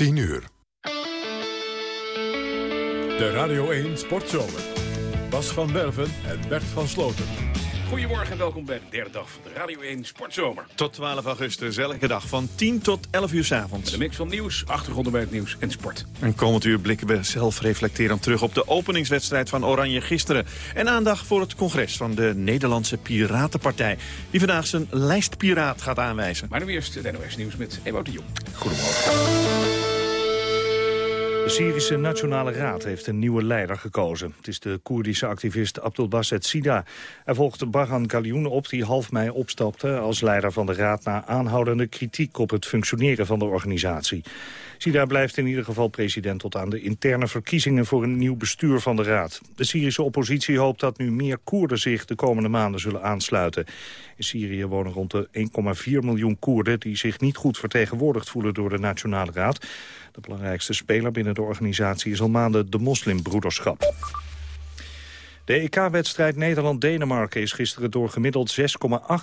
10 uur. De Radio 1 Sportzomer. Bas van Werven en Bert van Sloten. Goedemorgen en welkom bij de derde dag van de Radio 1 Sportzomer. Tot 12 augustus, elke dag van 10 tot 11 uur s avonds. De mix van nieuws, achtergronden bij het nieuws en sport. En komend uur blikken we zelfreflecterend terug op de openingswedstrijd van Oranje gisteren. En aandacht voor het congres van de Nederlandse Piratenpartij. Die vandaag zijn lijstpiraat gaat aanwijzen. Maar nu eerst het NOS Nieuws met Ewout de Jong. Goedemorgen. De Syrische Nationale Raad heeft een nieuwe leider gekozen. Het is de Koerdische activist Abdulbaset Sida. Hij volgt Barhan Galioen op die half mei opstapte als leider van de raad... na aanhoudende kritiek op het functioneren van de organisatie. Sida blijft in ieder geval president tot aan de interne verkiezingen... voor een nieuw bestuur van de raad. De Syrische oppositie hoopt dat nu meer Koerden zich de komende maanden zullen aansluiten. In Syrië wonen rond de 1,4 miljoen Koerden... die zich niet goed vertegenwoordigd voelen door de Nationale Raad. De belangrijkste speler binnen de organisatie is al maanden de moslimbroederschap. De EK-wedstrijd Nederland-Denemarken is gisteren door gemiddeld 6,8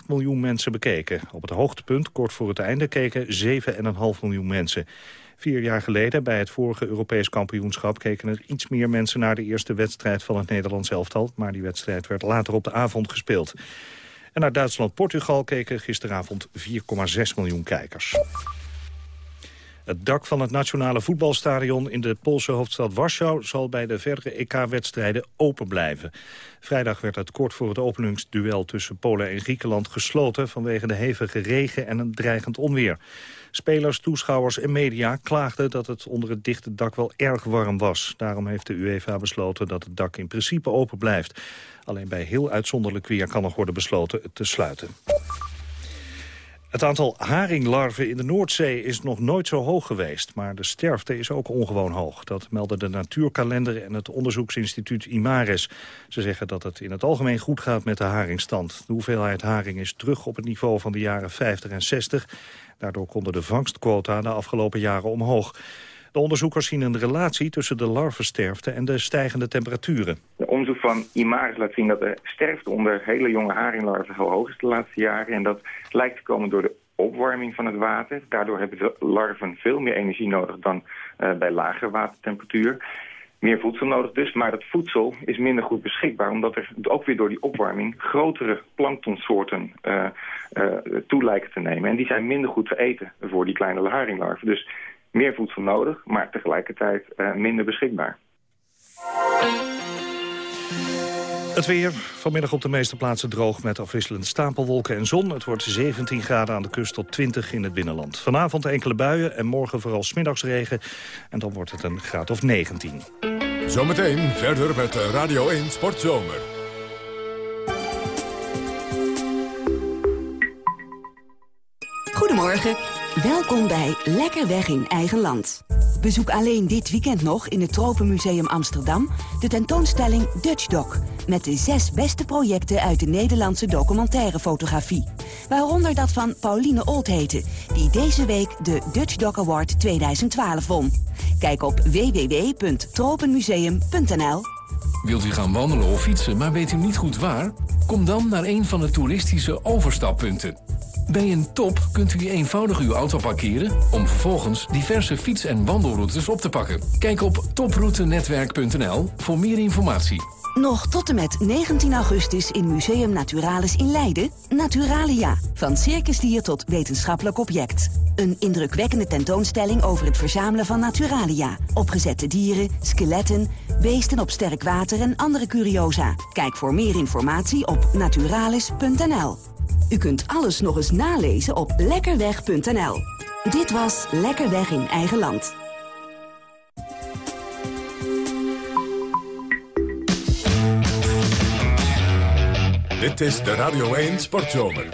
miljoen mensen bekeken. Op het hoogtepunt, kort voor het einde, keken 7,5 miljoen mensen. Vier jaar geleden, bij het vorige Europees kampioenschap... keken er iets meer mensen naar de eerste wedstrijd van het Nederlands elftal. Maar die wedstrijd werd later op de avond gespeeld. En naar Duitsland-Portugal keken gisteravond 4,6 miljoen kijkers. Het dak van het nationale voetbalstadion in de Poolse hoofdstad Warschau... zal bij de verdere EK-wedstrijden open blijven. Vrijdag werd het kort voor het openingsduel tussen Polen en Griekenland gesloten... vanwege de hevige regen en een dreigend onweer. Spelers, toeschouwers en media klaagden dat het onder het dichte dak wel erg warm was. Daarom heeft de UEFA besloten dat het dak in principe open blijft. Alleen bij heel uitzonderlijk weer kan nog worden besloten het te sluiten. Het aantal haringlarven in de Noordzee is nog nooit zo hoog geweest. Maar de sterfte is ook ongewoon hoog. Dat melden de Natuurkalender en het onderzoeksinstituut IMARES. Ze zeggen dat het in het algemeen goed gaat met de haringstand. De hoeveelheid haring is terug op het niveau van de jaren 50 en 60. Daardoor konden de vangstquota de afgelopen jaren omhoog. De onderzoekers zien een relatie tussen de larvensterfte en de stijgende temperaturen. De onderzoek van IMARES laat zien dat de sterfte onder hele jonge haringlarven heel hoog is de laatste jaren. En dat lijkt te komen door de opwarming van het water. Daardoor hebben de larven veel meer energie nodig dan uh, bij lagere watertemperatuur. Meer voedsel nodig dus, maar dat voedsel is minder goed beschikbaar... omdat er ook weer door die opwarming grotere planktonsoorten uh, toe lijken te nemen. En die zijn minder goed te eten voor die kleine haringlarven. Dus meer voedsel nodig, maar tegelijkertijd uh, minder beschikbaar. Het weer. Vanmiddag op de meeste plaatsen droog met afwisselend stapelwolken en zon. Het wordt 17 graden aan de kust tot 20 in het binnenland. Vanavond enkele buien en morgen vooral smiddagsregen. En dan wordt het een graad of 19. Zometeen verder met Radio 1 Sportzomer. Goedemorgen. Welkom bij Lekker Weg in Eigen Land. Bezoek alleen dit weekend nog in het Tropenmuseum Amsterdam... de tentoonstelling Dutch Doc... met de zes beste projecten uit de Nederlandse documentaire fotografie. Waaronder dat van Pauline Oldheten... die deze week de Dutch Doc Award 2012 won. Kijk op www.tropenmuseum.nl Wilt u gaan wandelen of fietsen, maar weet u niet goed waar? Kom dan naar een van de toeristische overstappunten... Bij een top kunt u eenvoudig uw auto parkeren... om vervolgens diverse fiets- en wandelroutes op te pakken. Kijk op toproutenetwerk.nl voor meer informatie. Nog tot en met 19 augustus in Museum Naturalis in Leiden... Naturalia, van circusdier tot wetenschappelijk object. Een indrukwekkende tentoonstelling over het verzamelen van Naturalia. Opgezette dieren, skeletten, beesten op sterk water en andere curiosa. Kijk voor meer informatie op naturalis.nl. U kunt alles nog eens nalezen op lekkerweg.nl. Dit was Lekker Weg in Eigen Land. Dit is de Radio 1 Sportzomer.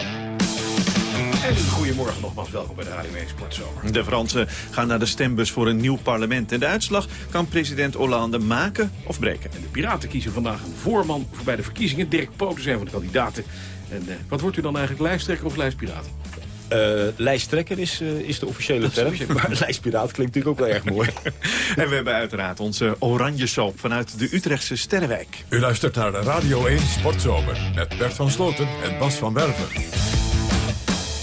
En goedemorgen nogmaals, welkom bij de Radio 1 Sportzomer. De Fransen gaan naar de stembus voor een nieuw parlement. En de uitslag kan president Hollande maken of breken. En de Piraten kiezen vandaag een voorman voor bij de verkiezingen. Dirk Poot is een van de kandidaten. En uh, wat wordt u dan eigenlijk, lijsttrekker of lijstpiraat? Uh, lijsttrekker is, uh, is de officiële term, maar lijstpiraat klinkt natuurlijk ook wel erg mooi. en we hebben uiteraard onze oranje soap vanuit de Utrechtse Sterrenwijk. U luistert naar de Radio 1 Sportzomer met Bert van Sloten en Bas van Werven.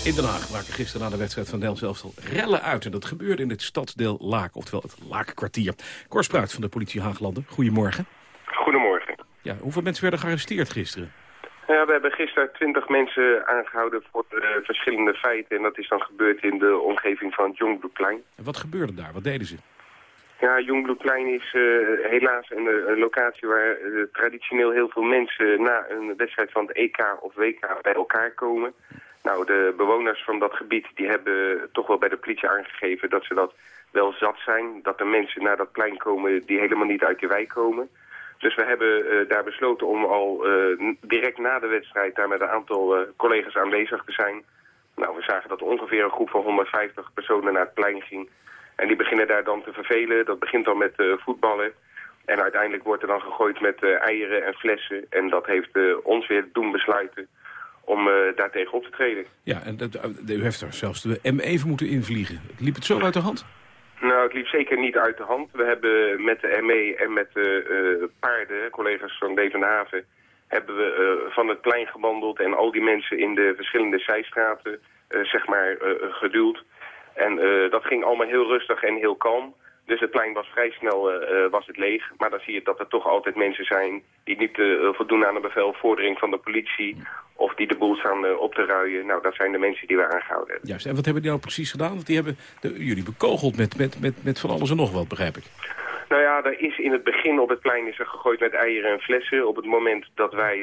In Den Haag braken gisteren na de wedstrijd van Nederlands elftal rellen uit. En dat gebeurde in het stadsdeel Laak, oftewel het Laakkwartier. Cor Spruit van de politie Haaglanden, goedemorgen. Goedemorgen. Ja, hoeveel mensen werden gearresteerd gisteren? Ja, we hebben gisteren twintig mensen aangehouden voor uh, verschillende feiten. En dat is dan gebeurd in de omgeving van het Jongbloedplein. En wat gebeurde daar? Wat deden ze? Ja, Jongbloedplein is uh, helaas een, een, locatie waar uh, traditioneel heel veel mensen na een wedstrijd van het EK of WK bij elkaar komen. Nou, de bewoners van dat gebied die hebben toch wel bij de politie aangegeven dat ze dat wel zat zijn. Dat er mensen naar dat plein komen die helemaal niet uit de wijk komen. Dus we hebben uh, daar besloten om al uh, direct na de wedstrijd daar met een aantal uh, collega's aanwezig te zijn. Nou, we zagen dat ongeveer een groep van 150 personen naar het plein ging. En die beginnen daar dan te vervelen. Dat begint dan met voetballen. En uiteindelijk wordt er dan gegooid met eieren en flessen. En dat heeft ons weer doen besluiten om daartegen op te treden. Ja, en u heeft er zelfs de M even moeten invliegen. Liep het zo uit de hand? Nou, het liep zeker niet uit de hand. We hebben met de ME en met de uh, paarden, collega's van Devenhaven... hebben we uh, van het plein gewandeld en al die mensen in de verschillende zijstraten, zeg maar, geduwd. En dat ging allemaal heel rustig en heel kalm. Dus het plein was vrij snel uh, was het leeg. Maar dan zie je dat er toch altijd mensen zijn die niet uh, voldoen aan een bevelvordering van de politie. Of die de boel staan uh, op te ruien. Nou, dat zijn de mensen die we aangehouden hebben. Juist, en wat hebben die nou precies gedaan? Want die hebben de, jullie bekogeld met, met, met, met van alles en nog wat, begrijp ik. Nou ja, er is in het begin op het plein is er gegooid met eieren en flessen. Op het moment dat wij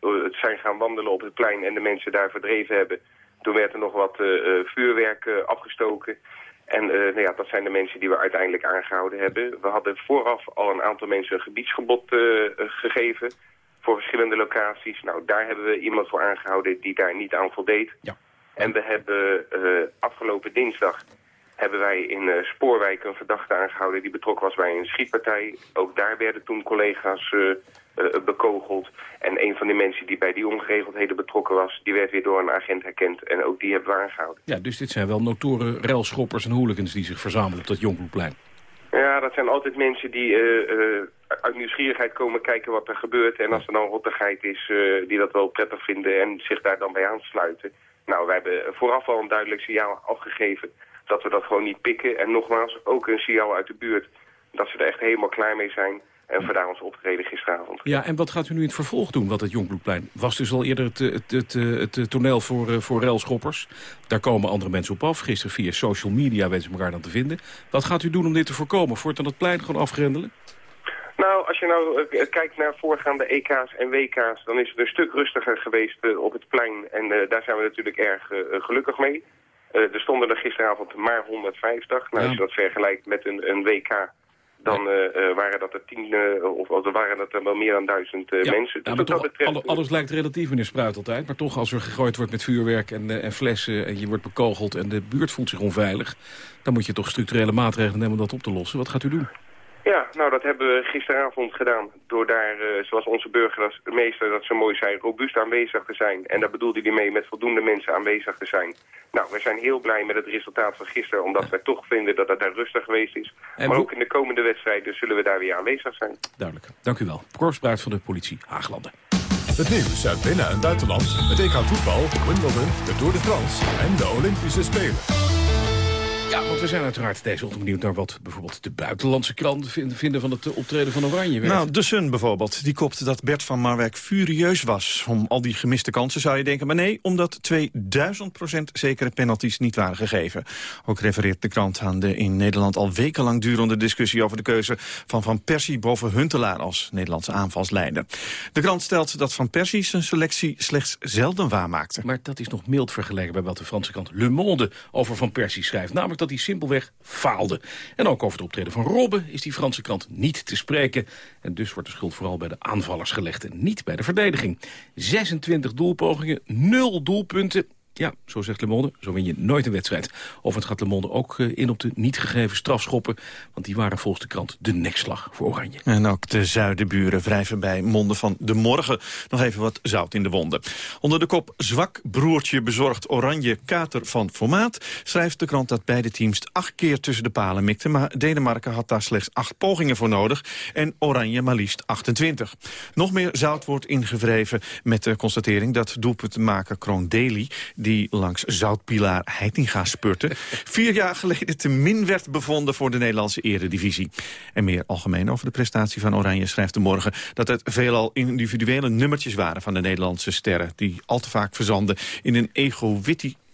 het zijn gaan wandelen op het plein en de mensen daar verdreven hebben... toen werd er nog wat vuurwerk afgestoken... En uh, nou ja, dat zijn de mensen die we uiteindelijk aangehouden hebben. We hadden vooraf al een aantal mensen een gebiedsgebod uh, gegeven voor verschillende locaties. Nou, daar hebben we iemand voor aangehouden die daar niet aan voldeed. Ja. En we hebben uh, afgelopen dinsdag hebben wij in Spoorwijk een verdachte aangehouden die betrokken was bij een schietpartij. Ook daar werden toen collega's uh, bekogeld. En een van de mensen die bij die ongeregeldheden betrokken was... die werd weer door een agent herkend en ook die hebben we aangehouden. Ja, dus dit zijn wel notoren relschoppers en hooligans die zich verzamelen op dat Jongbloedplein. Ja, dat zijn altijd mensen die uh, uh, uit nieuwsgierigheid komen kijken wat er gebeurt. En als er dan rottigheid is, uh, die dat wel prettig vinden en zich daar dan bij aansluiten. Nou, wij hebben vooraf al een duidelijk signaal afgegeven dat we dat gewoon niet pikken. En nogmaals, ook een signaal uit de buurt dat ze er echt helemaal klaar mee zijn... En vandaar ons optreden gisteravond. Ja, en wat gaat u nu in het vervolg doen, wat het Jongbloedplein? Was dus al eerder het, het, het, het, toneel voor, voor railschoppers. Daar komen andere mensen op af. Gisteren via social media weten ze elkaar dan te vinden. Wat gaat u doen om dit te voorkomen? Voort dan het plein gewoon afgrendelen? Nou, als je nou uh, kijkt naar voorgaande EK's en WK's... dan is het een stuk rustiger geweest uh, op het plein. En uh, daar zijn we natuurlijk erg gelukkig mee. Er stonden er gisteravond maar 150. Nou, ja. als je dat vergelijkt met een, een WK dan uh, waren dat er tien, uh, of, of waren dat er wel meer dan duizend uh, ja, mensen. Dus ja, toch, betreft, alles lijkt relatief, meneer Spruit, altijd. Maar toch, als er gegooid wordt met vuurwerk en, en flessen... en je wordt bekogeld en de buurt voelt zich onveilig... dan moet je toch structurele maatregelen nemen om dat op te lossen. Wat gaat u doen? Ja, nou dat hebben we gisteravond gedaan. Door daar, uh, zoals onze burgemeester dat zo mooi zei, robuust aanwezig te zijn. En daar bedoelde hij mee met voldoende mensen aanwezig te zijn. Nou, we zijn heel blij met het resultaat van gisteren, omdat ja. wij toch vinden dat het daar rustig geweest is. En maar ook in de komende wedstrijden zullen we daar weer aanwezig zijn. Duidelijk. Dank u wel. Korpsbruid van de politie Haaglanden. Het nieuws uit binnen- en buitenland. Het EK voetbal, Wimbledon, de Tour de France en de Olympische Spelen. Ja, want we zijn uiteraard deze ochtend benieuwd naar wat bijvoorbeeld de buitenlandse kranten vinden van het optreden van Oranje. Werd. Nou, de Sun bijvoorbeeld, die kopte dat Bert van Marwijk furieus was. Om al die gemiste kansen zou je denken, maar nee, omdat 2000% zekere penalties niet waren gegeven. Ook refereert de krant aan de in Nederland al wekenlang durende discussie over de keuze van Van Persie boven Huntelaar als Nederlandse aanvalsleider. De krant stelt dat Van Persie zijn selectie slechts zelden waarmaakte. Maar dat is nog mild vergeleken bij wat de Franse krant Le Monde over Van Persie schrijft. Namelijk dat hij simpelweg faalde. En ook over het optreden van Robben is die Franse krant niet te spreken. En dus wordt de schuld vooral bij de aanvallers gelegd en niet bij de verdediging. 26 doelpogingen, 0 doelpunten. Ja, zo zegt Le Monde, zo win je nooit een wedstrijd. Of het gaat Le Monde ook uh, in op de niet gegeven strafschoppen... want die waren volgens de krant de nekslag voor Oranje. En ook de zuidenburen wrijven bij monden van de morgen... nog even wat zout in de wonden. Onder de kop zwak broertje bezorgd Oranje kater van formaat... schrijft de krant dat beide teams acht keer tussen de palen mikten... maar Denemarken had daar slechts acht pogingen voor nodig... en Oranje maar liefst 28. Nog meer zout wordt ingewreven met de constatering dat doelpuntenmaker Kroon Daly die langs Zoutpilaar Heitinga spurte... vier jaar geleden te min werd bevonden voor de Nederlandse eredivisie. En meer algemeen over de prestatie van Oranje schrijft de morgen... dat het veelal individuele nummertjes waren van de Nederlandse sterren... die al te vaak verzanden in een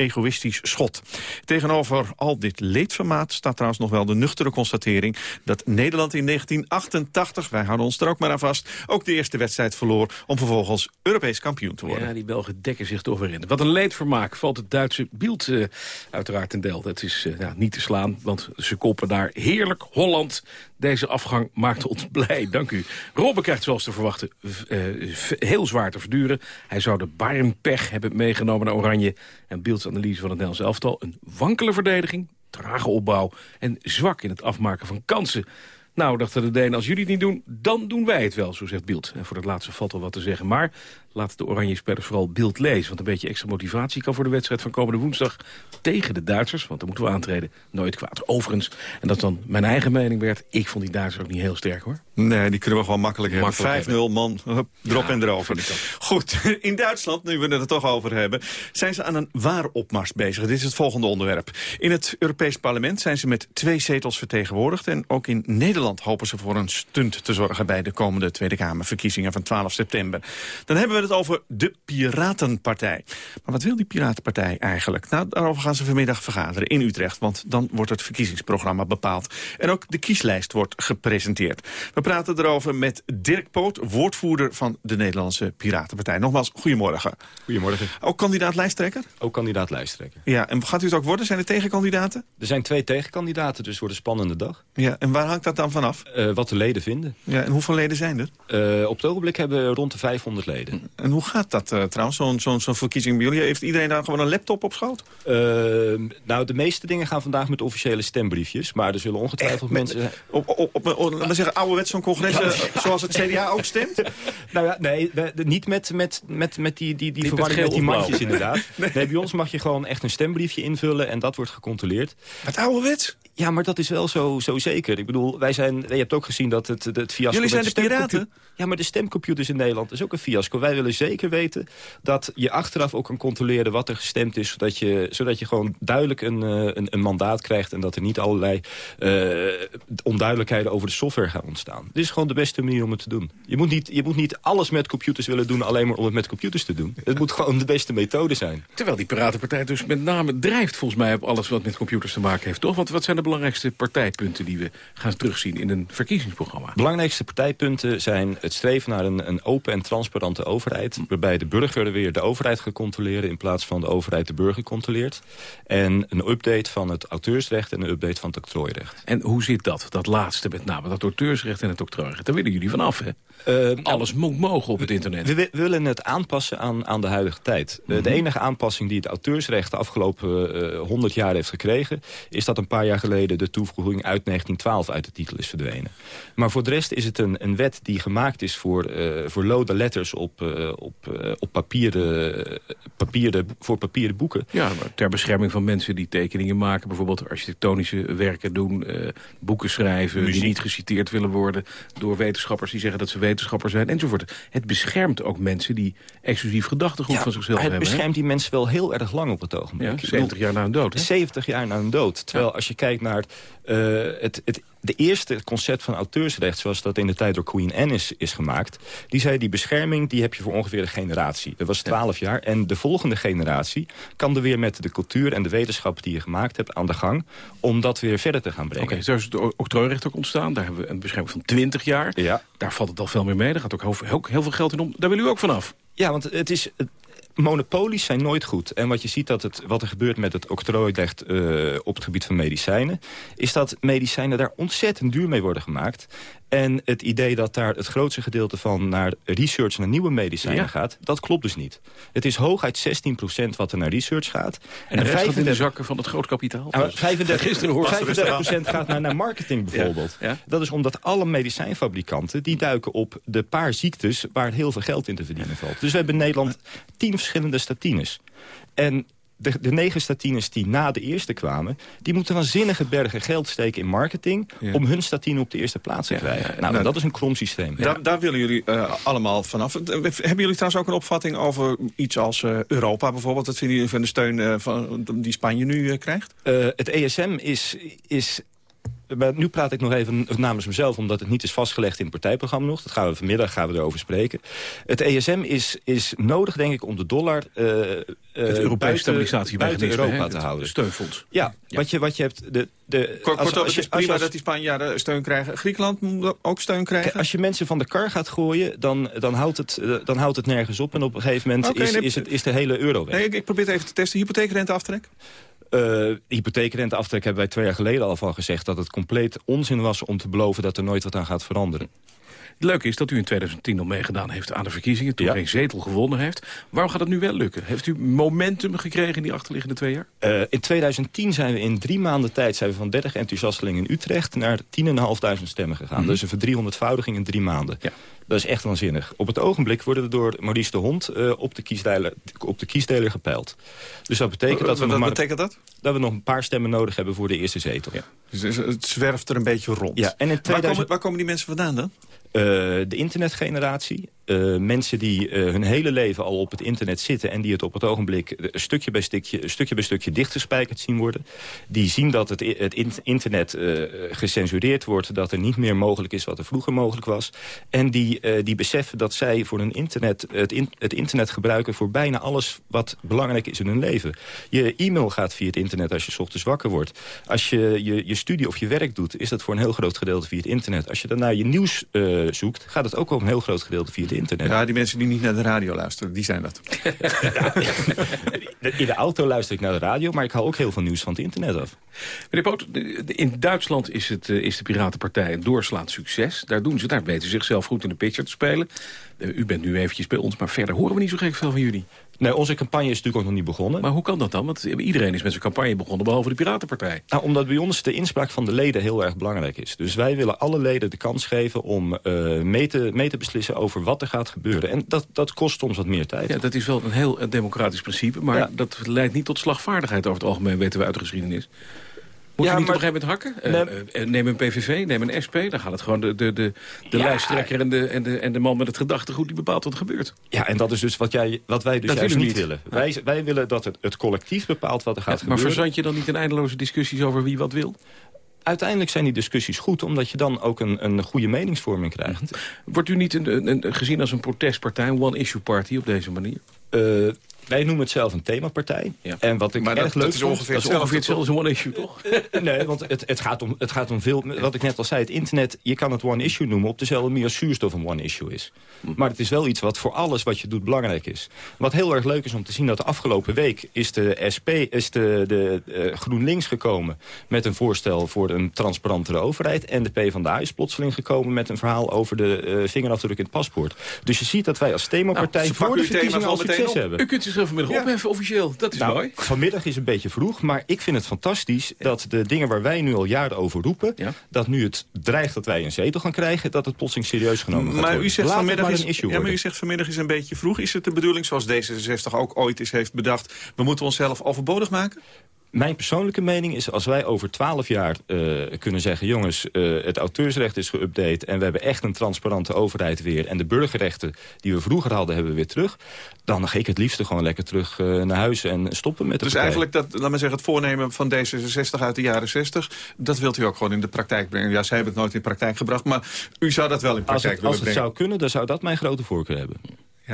egoïstisch schot. Tegenover al dit leedvermaat staat trouwens nog wel de nuchtere constatering... dat Nederland in 1988, wij houden ons er ook maar aan vast... ook de eerste wedstrijd verloor om vervolgens Europees kampioen te worden. Ja, die Belgen dekken zich toch weer in. Wat een leedvermaak valt het Duitse Bild uh, uiteraard ten deel. Het is ja, niet te slaan, want ze koppen daar heerlijk Holland. Deze afgang maakt ons blij, dank u. Robben krijgt zoals te verwachten uh, heel zwaar te verduren. Hij zou de Bayern-pech hebben meegenomen naar Oranje. En Beelds analyse van het Nederlands elftal. Een wankele verdediging, trage opbouw en zwak in het afmaken van kansen. Nou, dachten de Denen, als jullie het niet doen, dan doen wij het wel, zo zegt Beeld. En voor het laatste valt wel wat te zeggen. Maar laat de oranje spelers vooral beeld lezen. Want een beetje extra motivatie kan voor de wedstrijd van komende woensdag... tegen de Duitsers, want daar moeten we aantreden, nooit kwaad. Overigens, en dat is dan mijn eigen mening werd... ik vond die Duitsers ook niet heel sterk, hoor. Nee, die kunnen we gewoon makkelijk, hebben. 5-0, man, hup, drop en erover. Goed, in Duitsland, nu we het er toch over hebben... zijn ze aan een waaropmars bezig. Dit is het volgende onderwerp. In het Europees Parlement zijn ze met twee zetels vertegenwoordigd... en ook in Nederland hopen ze voor een stunt te zorgen... bij de komende Tweede Kamerverkiezingen van 12 september. Dan hebben we het over de Piratenpartij. Maar wat wil die Piratenpartij eigenlijk? Nou, daarover gaan ze vanmiddag vergaderen in Utrecht. Want dan wordt het verkiezingsprogramma bepaald. En ook de kieslijst wordt gepresenteerd. We praten erover met Dirk Poot, woordvoerder van de Nederlandse Piratenpartij. Nogmaals, goedemorgen. Goedemorgen. Ook kandidaat lijsttrekker? Ook kandidaat lijsttrekker. Ja, en gaat u het ook worden? Zijn er tegenkandidaten? Er zijn twee tegenkandidaten, dus het wordt een spannende dag. Ja, en waar hangt dat dan vanaf? Uh, wat de leden vinden. Ja, en hoeveel leden zijn er? Uh, op het ogenblik hebben we rond de 500 leden. En hoe gaat dat uh, trouwens, zo'n zo'n zo verkiezing bij jullie? Heeft iedereen daar gewoon een laptop op schoot? Uh, nou, de meeste dingen gaan vandaag met officiële stembriefjes. Maar er zullen ongetwijfeld Echt? mensen... Op, op, op, op, laten we zeggen, ouderwets zo'n congres ja. zoals het CDA ook stemt? nou ja, nee, niet met, met, met, met die, die, die verwarring met die mandjes inderdaad. nee. nee. bij ons mag je gewoon echt een stembriefje invullen en dat wordt gecontroleerd. Het ouderwets? Ja, maar dat is wel zo, zo zeker. Ik bedoel, wij zijn, je hebt ook gezien dat het, het fiasco... Jullie zijn de, de piraten? Ja, maar de stemcomputers in Nederland is ook een fiasco. Wij willen zeker weten dat je achteraf ook kan controleren wat er gestemd is... zodat je, zodat je gewoon duidelijk een, een, een mandaat krijgt... en dat er niet allerlei uh, onduidelijkheden over de software gaan ontstaan. Dit is gewoon de beste manier om het te doen. Je moet, niet, je moet niet alles met computers willen doen... alleen maar om het met computers te doen. Het moet gewoon de beste methode zijn. Terwijl die Piratenpartij dus met name drijft volgens mij... op alles wat met computers te maken heeft, toch? Want wat zijn de belangrijkste partijpunten die we gaan terugzien in een verkiezingsprogramma? Belangrijkste partijpunten zijn het streven naar een, een open en transparante overheid... waarbij de burger weer de overheid gaat controleren... in plaats van de overheid de burger controleert. En een update van het auteursrecht en een update van het octrooirecht. En hoe zit dat, dat laatste met name, dat auteursrecht en het octrooirecht? Daar willen jullie vanaf, hè? Uh, Alles moet mogen op het internet. We, we, willen het aanpassen aan, aan de huidige tijd. Mm -hmm. De enige aanpassing die het auteursrecht de afgelopen uh, 100 jaar heeft gekregen... is dat een paar jaar geleden de toevoeging uit 1912 uit de titel is verdwenen. Maar voor de rest is het een, een wet die gemaakt is voor, uh, voor lode letters op, uh, op, uh, op papieren, papieren, voor papieren boeken. Ja, maar ter bescherming van mensen die tekeningen maken. Bijvoorbeeld architectonische werken doen, boeken schrijven... Muziek. die niet geciteerd willen worden door wetenschappers die zeggen dat ze wetenschapper zijn enzovoort. Het beschermt ook mensen die exclusief gedachtegoed ja, van zichzelf het hebben. Het beschermt die mensen wel heel erg lang op het ogenblik. Ja, 70 jaar na hun dood. Hè? 70 jaar na hun dood. Terwijl ja. als je kijkt naar uh, het, het, de eerste concept van auteursrecht... zoals dat in de tijd door Queen Anne is, is gemaakt... die zei die bescherming die heb je voor ongeveer een generatie. Dat was 12 ja. jaar. En de volgende generatie kan er weer met de cultuur en de wetenschap... die je gemaakt hebt aan de gang... om dat weer verder te gaan brengen. Oké, okay, zo is het octrooirecht ook ontstaan. Daar hebben we een bescherming van 20 jaar. Ja. Daar valt het al veel meer mee. Daar gaat ook heel, heel, heel veel geld in om. Daar wil u ook vanaf. Ja, want het is, monopolies zijn nooit goed. En wat je ziet dat het, wat er gebeurt met het octrooirecht uh, op het gebied van medicijnen... is dat medicijnen daar ontzettend duur mee worden gemaakt. En het idee dat daar het grootste gedeelte van naar research naar nieuwe medicijnen ja. gaat... dat klopt dus niet. Het is hooguit 16% wat er naar research gaat. En, en de 35 in de zakken van het groot-kapitaal? Uh, 35, 35% gaat naar, naar marketing bijvoorbeeld. Ja. Ja. Dat is omdat alle medicijnfabrikanten... die duiken op de paar ziektes waar heel veel geld in te verdienen valt. Dus we hebben in Nederland tien verschillende statines. En de, de negen statines die na de eerste kwamen... die moeten waanzinnige bergen geld steken in marketing... om hun statine op de eerste plaats te krijgen. nou, nou, dat is een krom systeem. Daar, daar willen jullie uh, allemaal vanaf. Hebben jullie trouwens ook een opvatting over iets als uh, Europa bijvoorbeeld? Wat vinden jullie van de steun uh, van, die Spanje nu krijgt? het ESM is, is maar nu praat ik nog even namens mezelf, omdat het niet is vastgelegd in het partijprogramma nog. Dat gaan we vanmiddag gaan we erover spreken. Het ESM is, is nodig, denk ik, om de dollar uh, het Europees stabilisatiemechanisme Europa te houden. Steunfonds. Ja, ja, Wat, je, wat je hebt... De, de, Kort, als, als, als je, prima als, dat die Spanjaarden steun krijgen. Griekenland moet ook steun krijgen? Als je mensen van de kar gaat gooien, dan, dan, houdt, het, dan houdt het nergens op. En op een gegeven moment okay, is, nee, is, het, is de hele euro weg. Nee, ik, ik probeer het even te testen. Hypotheekrenteaftrek? Uh, hypotheekrenteaftrek hebben wij twee jaar geleden al van gezegd... dat het compleet onzin was om te beloven dat er nooit wat aan gaat veranderen. Het leuke is dat u in 2010 nog meegedaan heeft aan de verkiezingen... toen ja. geen zetel gewonnen heeft. Waarom gaat het nu wel lukken? Heeft u momentum gekregen in die achterliggende twee jaar? Uh, in 2010 zijn we in drie maanden tijd zijn we van 30 enthousiastelingen in Utrecht... naar 10.500 stemmen gegaan. Mm -hmm. Dus een verdriehonderdvoudiging in drie maanden. Ja. Dat is echt waanzinnig. Op het ogenblik worden we door Maurice de Hond uh, op, de kiesdeler, op de kiesdeler gepeild. Dus dat betekent dat we, nog maar, betekent dat? dat we nog een paar stemmen nodig hebben voor de eerste zetel. Ja. Dus het zwerft er een beetje rond. Ja, en in 2000... waar, komen, waar komen die mensen vandaan dan? Uh, de internetgeneratie. Uh, mensen die uh, hun hele leven al op het internet zitten... en die het op het ogenblik stukje bij stukje, stukje, bij stukje dichtgespijkerd zien worden. Die zien dat het, het internet gecensureerd wordt... dat er niet meer mogelijk is wat er vroeger mogelijk was. En die, die beseffen dat zij voor hun internet, het, in, het internet gebruiken... voor bijna alles wat belangrijk is in hun leven. Je e-mail gaat via het internet als je ochtends wakker wordt. Als je, je je studie of je werk doet, is dat voor een heel groot gedeelte via het internet. Als je daarna je nieuws zoekt, gaat het ook op een heel groot gedeelte via het internet. Ja, die mensen die niet naar de radio luisteren, die zijn dat. ja, in de auto luister ik naar de radio, maar ik hou ook heel veel nieuws van het internet af. Meneer Poot, in Duitsland is, het, is de Piratenpartij een doorslaand succes. Daar doen ze, daar weten ze zichzelf goed in de pitcher te spelen. U bent nu eventjes bij ons, maar verder horen we niet zo gek veel van jullie. Nee, onze campagne is natuurlijk ook nog niet begonnen. Maar hoe kan dat dan? Want iedereen is met zijn campagne begonnen, behalve de Piratenpartij. Nou, omdat bij ons de inspraak van de leden heel erg belangrijk is. Dus wij willen alle leden de kans geven om uh, mee, te, mee te beslissen over wat er gaat gebeuren. En dat, dat kost soms wat meer tijd. Ja, dat is wel een heel democratisch principe. Maar ja. dat leidt niet tot slagvaardigheid over het algemeen, weten we uit de geschiedenis. Moet ja, je niet maar, op een gegeven moment hakken? Nee. Uh, neem een PVV, neem een SP. Dan gaat het gewoon de, de, de, de ja, lijsttrekker en de, en, de, en de man met het gedachtegoed... die bepaalt wat er gebeurt. Ja, en dat is dus wat, jij, wat wij dus dat juist niet willen. Wij, wij willen dat het, het collectief bepaalt wat er gaat gebeuren. Maar verzand je dan niet in eindeloze discussies over wie wat wil? uiteindelijk zijn die discussies goed... omdat je dan ook een, een goede meningsvorming krijgt. Wordt u niet een, een, gezien als een protestpartij, een one-issue party op deze manier? Uh, wij noemen het zelf een themapartij. Ja. En wat ik maar erg dat, leuk dat is ongeveer vond, hetzelfde, hetzelfde als one-issue, toch? nee, want het, het, gaat om, het gaat om veel... Wat ik net al zei, het internet, je kan het one-issue noemen... op dezelfde manier als zuurstof een one-issue is. Maar het is wel iets wat voor alles wat je doet belangrijk is. Wat heel erg leuk is om te zien dat de afgelopen week... is de SP, is de, de uh, GroenLinks gekomen met een voorstel... voor een transparantere overheid. En de PvdA is plotseling gekomen met een verhaal... over de uh, vingerafdruk in het paspoort. Dus je ziet dat wij als themapartij nou, voor de verkiezingen al succes hebben. U kunt vanmiddag ja. opheffen officieel. Dat is nou, mooi. Vanmiddag is een beetje vroeg, maar ik vind het fantastisch... Ja. dat de dingen waar wij nu al jaren over roepen... Ja. dat nu het dreigt dat wij een zetel gaan krijgen... dat het plotseling serieus genomen gaat maar worden. U zegt Laat vanmiddag maar is, een issue ja, maar u zegt vanmiddag is een beetje vroeg. Is het de bedoeling, zoals D66 ook ooit eens heeft bedacht... we moeten onszelf overbodig maken? Mijn persoonlijke mening is, als wij over twaalf jaar uh, kunnen zeggen... jongens, uh, het auteursrecht is geüpdate... en we hebben echt een transparante overheid weer... en de burgerrechten die we vroeger hadden, hebben we weer terug... dan ga ik het liefste gewoon lekker terug uh, naar huis en stoppen met de Dus partij. eigenlijk, dat, laat maar zeggen, het voornemen van D66 uit de jaren 60... dat wilt u ook gewoon in de praktijk brengen. Ja, zij hebben het nooit in praktijk gebracht, maar u zou dat wel in praktijk als het, willen als het brengen. zou kunnen, dan zou dat mijn grote voorkeur hebben.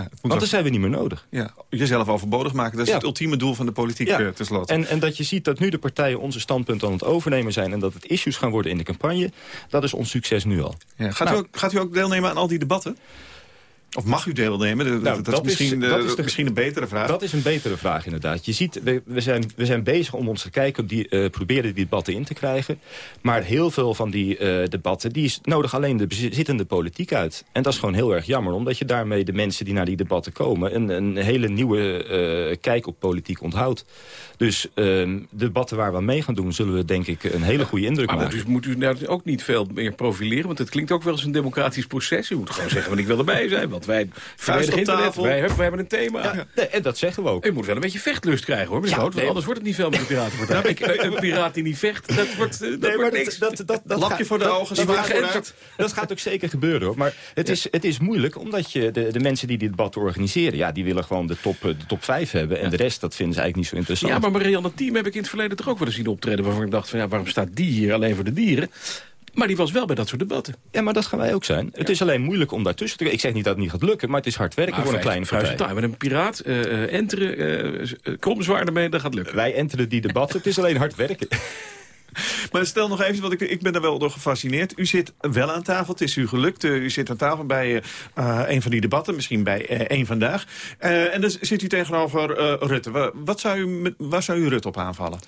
Ja, Want dan zijn we niet meer nodig. ja, jezelf overbodig maken, dat is Ja. het ultieme doel van de politiek Ja. eh, tenslotte. En, en dat je ziet dat nu de partijen onze standpunten aan het overnemen zijn... en dat het issues gaan worden in de campagne, dat is ons succes nu al. Ja, gaat, Nou. u ook, gaat u ook deelnemen aan al die debatten? Of mag u deelnemen? Dat, dat, dat is is- misschien, dat is de- misschien een betere vraag. Dat is een betere vraag inderdaad. Je ziet, we, we, zijn, we zijn bezig om ons te kijken, die, eh, proberen die debatten in te krijgen. Maar heel veel van die eh, debatten, die is nodig alleen de zittende politiek uit. En dat is gewoon heel erg jammer, omdat je daarmee de mensen die naar die debatten komen... een, een hele nieuwe eh, kijk op politiek onthoudt. Dus ehm, de debatten waar we aan mee gaan doen, zullen we denk ik een hele goede indruk Maar maken. dus moet u nou ook niet veel meer profileren... want het klinkt ook wel als een democratisch proces. U moet gewoon zeggen, want ik wil erbij zijn, want Want wij verdedigen internet, wij, wij hebben een thema. Ja, nee, en dat zeggen we ook. Je moet wel een beetje vechtlust krijgen, hoor, ja, nee, anders wordt het niet veel met de Piratenpartij. nou, een piraat die niet vecht, dat wordt, dat nee, wordt niks. Dat, dat, dat, Lapje voor de ogen. Dat, dat gaat ook zeker gebeuren, hoor. Maar het is, het is moeilijk, omdat je de, de mensen die dit debat organiseren... ja, die willen gewoon de top, de top 5 hebben. En de rest, dat vinden ze eigenlijk niet zo interessant. Ja, maar Marianne Team heb ik in het verleden toch ook wel eens zien optreden... waarvan ik dacht, van, ja, waarom staat die hier alleen voor de dieren? Maar die was wel bij dat soort debatten. Ja, maar dat gaan wij ook zijn. Het is alleen moeilijk om daartussen te... Ik zeg niet dat het niet gaat lukken, maar het is hard werken maar voor een kleine partij. Met een piraat, uh, enteren, uh, kromzwaarden mee, dat gaat lukken. Wij enteren die debatten, het is alleen hard werken. Maar stel nog even, want ik, ik ben er wel door gefascineerd. U zit wel aan tafel, het is u gelukt. u zit aan tafel bij uh, een van die debatten, misschien bij uh, één vandaag. Uh, en dan zit u tegenover Rutte. Wat zou u, waar zou u Rutte op aanvallen?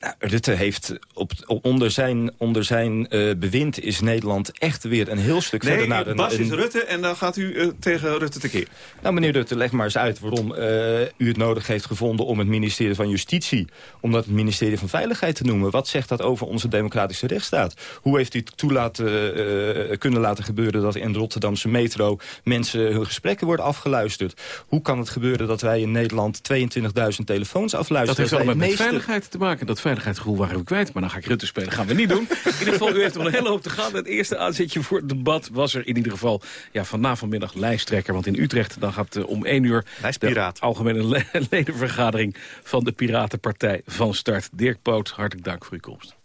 Nou, Rutte heeft op, onder zijn, onder zijn uh, bewind is Nederland echt weer een heel stuk nee, verder naar een... Bas is Rutte en dan gaat u uh, tegen Rutte tekeer. Nou, meneer Rutte, leg maar eens uit waarom uh, u het nodig heeft gevonden... om het ministerie van Justitie, om dat het ministerie van Veiligheid te noemen. Wat zegt dat over onze democratische rechtsstaat? Hoe heeft u het toelaten, kunnen laten gebeuren dat in de Rotterdamse metro... mensen hun gesprekken worden afgeluisterd? Hoe kan het gebeuren dat wij in Nederland 22.000 telefoons afluisteren? Dat heeft allemaal met meeste... veiligheid te maken, dat veiligheidsgevoel waren we kwijt. Maar dan ga ik Rutte spelen. gaan we niet doen. In ieder geval, u heeft nog een hele hoop te gaan. Het eerste aanzetje voor het debat was er in ieder geval ja, vanavond lijsttrekker. Want in Utrecht dan gaat uh, om één uur de algemene ledenvergadering van de Piratenpartij van start. Dirk Poot, hartelijk dank voor uw komst.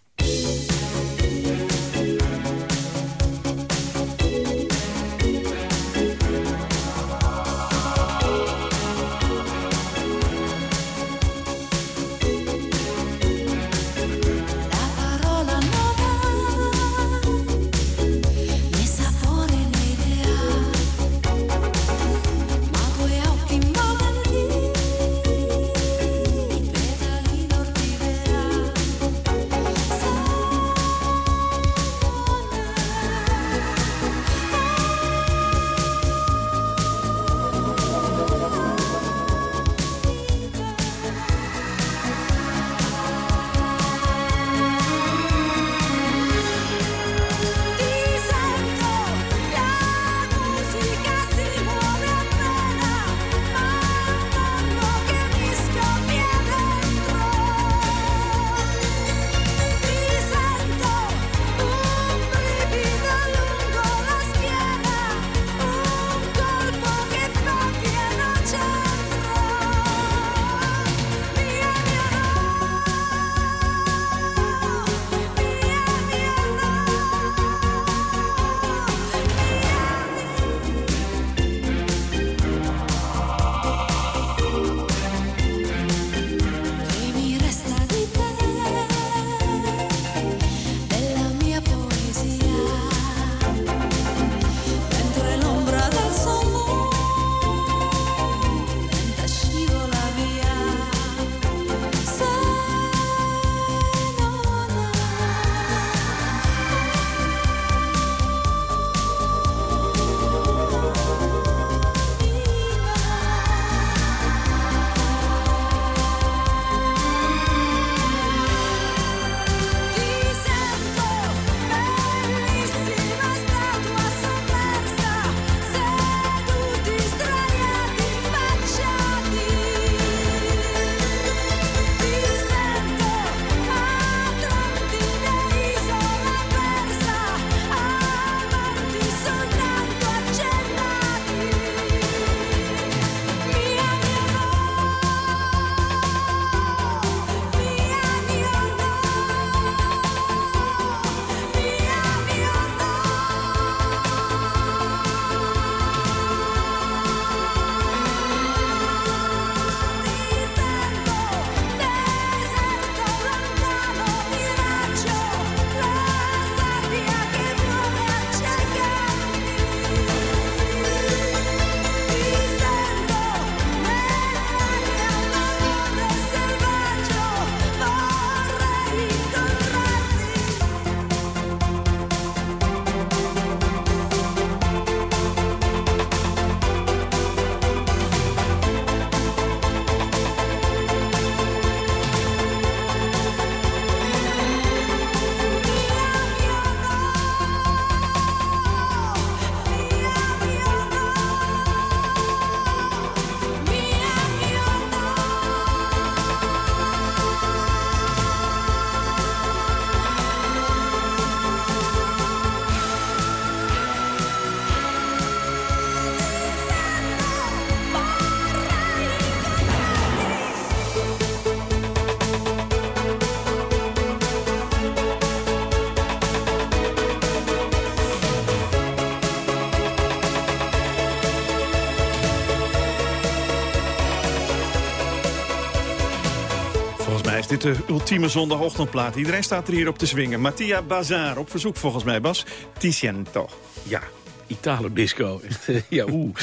Dit de ultieme zondagochtendplaat. Iedereen staat er hier op te zwingen. Mattia Bazar, op verzoek volgens mij, Bas. Ticiento. Ja, Italo Disco. Echt, eh, ja, oeh.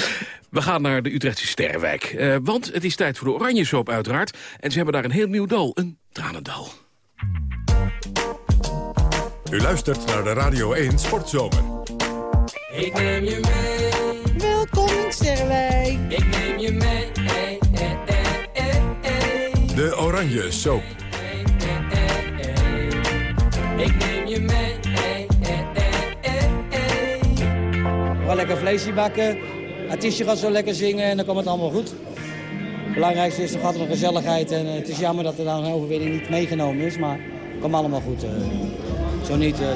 We gaan naar de Utrechtse Sterrenwijk. Eh, want het is tijd voor de Oranje Soap uiteraard. En ze hebben daar een heel nieuw dal, een tranendal. U luistert naar de Radio 1 Sportzomer. Ik neem je mee. Welkom in Sterrenwijk. Ik neem je mee. Hey, hey, hey, hey, hey. De Oranje Soap. Ik neem je mee. Hey, hey. Wel lekker vleesje bakken. Artiestje gaat zo lekker zingen en dan komt het allemaal goed. Het belangrijkste is toch altijd nog gezelligheid. En eh, het is jammer dat er dan een overwinning niet meegenomen is. Maar het komt allemaal goed. eh. zo niet, eh,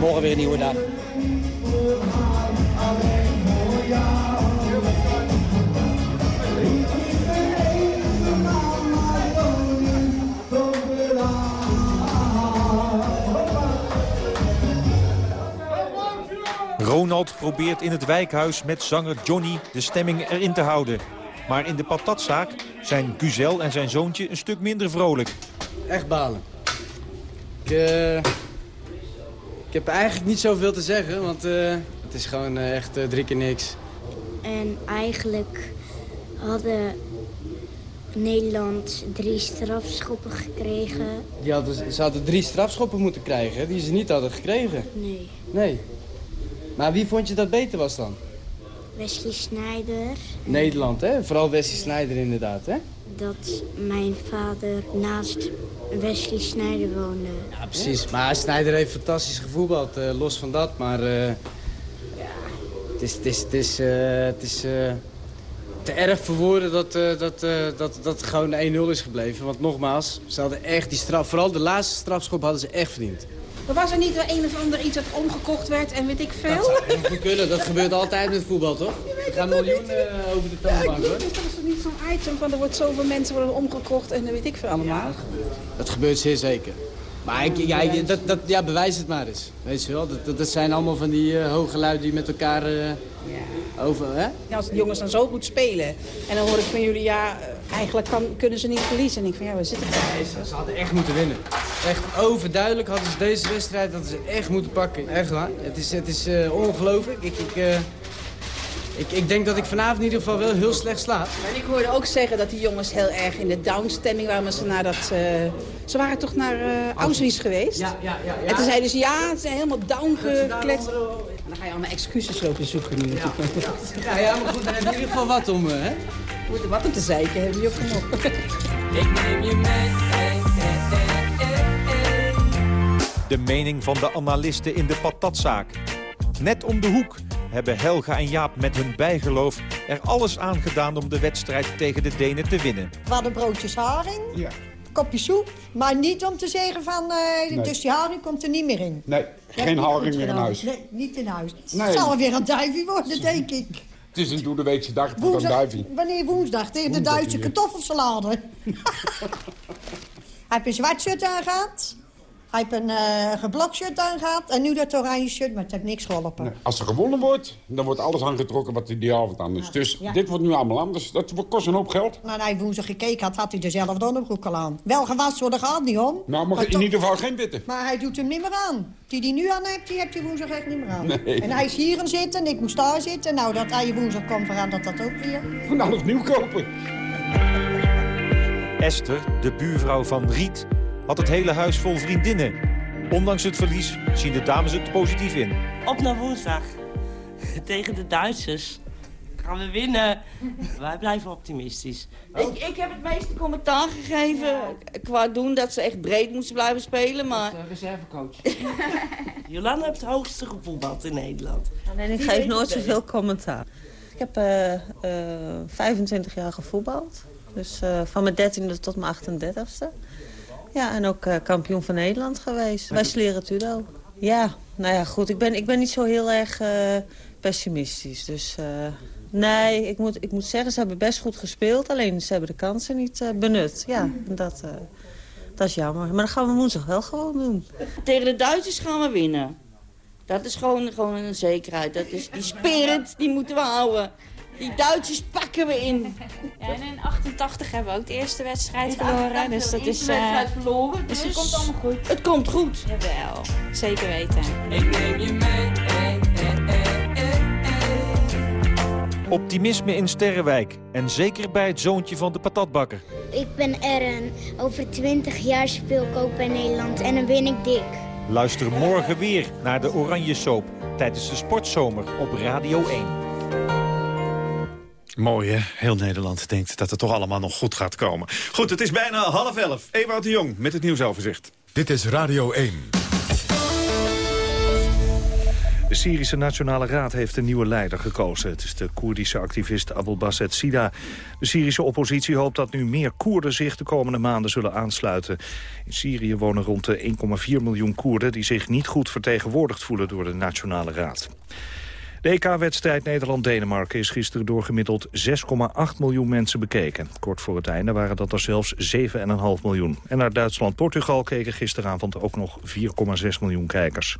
morgen weer een nieuwe dag. Ronald probeert in het wijkhuis met zanger Johnny de stemming erin te houden. Maar in de patatzaak zijn Guzel en zijn zoontje een stuk minder vrolijk. Echt balen. Ik, eh, ik heb eigenlijk niet zoveel te zeggen, want eh, het is gewoon eh, echt drie keer niks. En eigenlijk hadden Nederland drie strafschoppen gekregen. Die hadden, ze hadden drie strafschoppen moeten krijgen, die ze niet hadden gekregen. Nee. Nee. Maar wie vond je dat beter was dan? Wesley Sneijder. Nederland, hè? Vooral Wesley Sneijder inderdaad, hè? Dat mijn vader naast Wesley Sneijder woonde. Ja, precies. Maar Sneijder heeft fantastisch gevoetbald, eh, los van dat. Maar eh, ja, het is, het is, het is, eh, het is te erg voor woorden dat, dat, dat, dat het gewoon 1-0 is gebleven. Want nogmaals, ze hadden echt die straf, vooral de laatste strafschop hadden ze echt verdiend. Er was er niet wel een of ander iets dat omgekocht werd en weet ik veel? Dat zou goed kunnen, dat gebeurt altijd met voetbal, toch? Er gaan miljoenen eh, over de toonbank, hoor. Dus dat is toch niet zo'n item van er wordt zoveel mensen worden omgekocht en dan weet ik veel allemaal. Dat gebeurt zeer zeker. Maar ik, ja, ik- dat, dat, ja, bewijs het maar eens. Weet je wel, dat, dat, dat zijn allemaal van die eh, hoge lui die met elkaar eh, over, hè? Ja, als de jongens dan zo goed spelen en dan hoor ik van jullie, ja, eh, eigenlijk kan, kunnen ze niet verliezen. En ik van, ja, we zitten er. Ze hadden echt moeten winnen. Echt overduidelijk hadden ze deze wedstrijd hadden ze echt moeten pakken. Echt waar. Het is, het is ongelooflijk. Ik, ik, ik, ik denk dat ik vanavond in ieder geval wel heel slecht slaap. En ik hoorde ook zeggen dat die jongens heel erg in de downstemming waren. Maar ze, naar dat, eh, ze waren toch naar eh Auschwitz geweest? Ja, ja, ja. ja. En toen zeiden ze, ja, ze zijn helemaal downgekletst. En dan ga je allemaal excuses lopen zoeken nu. Ja, ja, ja, maar goed, dan heb je in ieder geval wat om, eh, hè? Moet er wat om te zeiken hebben, joh, kom op. Ik neem je mee. De mening van de analisten in de patatzaak. Net om de hoek hebben Helga en Jaap met hun bijgeloof er alles aan gedaan om de wedstrijd tegen de Denen te winnen. We hadden broodjes haring, kopje soep. Maar niet om te zeggen van, eh, dus die haring komt er niet meer in. Nee, Dat geen heb haring meer in huis. Nee, niet in huis. Nee. Het zal weer een duivie worden, denk ik. Het is een doedeweekse dag voor een Woensdag, duivie. wanneer woensdag? Tegen de Duitse kartoffelsalade. Hij heeft een zwart shirt aangehad. Hij heeft een eh geblokt shirt aangehad. En nu dat oranje shirt, maar het heeft niks geholpen. Als er gewonnen wordt, dan wordt alles aangetrokken wat er die avond aan is. Dus Ja. dit wordt nu allemaal anders. Dat kost een hoop geld. Nou, hij woensdag gekeken had, had hij dezelfde onderbroek al aan. Wel gewassen, daar gaat niet om. Nou, maar Maar in toch- ieder geval geen witte. Maar hij doet hem niet meer aan. Die die nu aan heeft, die heeft hij woensdag echt niet meer aan. Nee. En hij is hier gaan zitten en ik moest daar zitten. Nou, dat hij woensdag komt verandert dat ook weer. Van alles nieuw kopen. Esther, de buurvrouw van Riet, had het hele huis vol vriendinnen. Ondanks het verlies zien de dames het positief in. Op naar woensdag. Tegen de Duitsers. Gaan we winnen. Wij blijven optimistisch. Ik, ik heb het meeste commentaar gegeven qua doen dat ze echt breed moesten blijven spelen, maar... reservecoach. Jolanda heeft het hoogste gevoetbald in Nederland. En ik Die geef nooit zoveel commentaar. Ik heb eh, eh, 25 jaar gevoetbald. Dus eh, van mijn 13e tot mijn 38e. Ja, en ook eh, kampioen van Nederland geweest. Wij leren judo. Ja, nou ja, goed. Ik ben, ik ben niet zo heel erg eh, pessimistisch. Dus eh, nee, ik moet, ik moet zeggen, ze hebben best goed gespeeld. Alleen ze hebben de kansen niet eh, benut. Ja, dat, eh, dat is jammer. Maar dat gaan we woensdag wel gewoon doen. Tegen de Duitsers gaan we winnen. Dat is gewoon, gewoon een zekerheid. Dat is die spirit, die moeten we houden. Die Duitsers pakken we in. Ja, en in 88 hebben we ook de eerste wedstrijd In verloren. 88 Dus dat is... eh, wedstrijd verloren, Dus, dus- het komt allemaal goed. Het komt goed. Jawel, zeker weten. Ik neem je mee, eh, eh, eh, eh. Optimisme in Sterrenwijk. En zeker bij het zoontje van de patatbakker. Ik ben Eren. Over 20 jaar speel ik ook bij Nederland en dan ben ik dik. Luister morgen weer naar de Oranje Soap. Tijdens de sportzomer op Radio 1. Mooi, hè? Heel Nederland denkt dat het toch allemaal nog goed gaat komen. Goed, het is bijna half elf. Ewout de Jong met het nieuwsoverzicht. Dit is Radio 1. De Syrische Nationale Raad heeft een nieuwe leider gekozen. Het is de Koerdische activist Abul Basset Sida. De Syrische oppositie hoopt dat nu meer Koerden zich de komende maanden zullen aansluiten. In Syrië wonen rond de 1,4 miljoen Koerden... die zich niet goed vertegenwoordigd voelen door de Nationale Raad. De EK-wedstrijd Nederland-Denemarken is gisteren door gemiddeld 6,8 miljoen mensen bekeken. Kort voor het einde waren dat er zelfs 7,5 miljoen. En naar Duitsland-Portugal keken gisteravond ook nog 4,6 miljoen kijkers.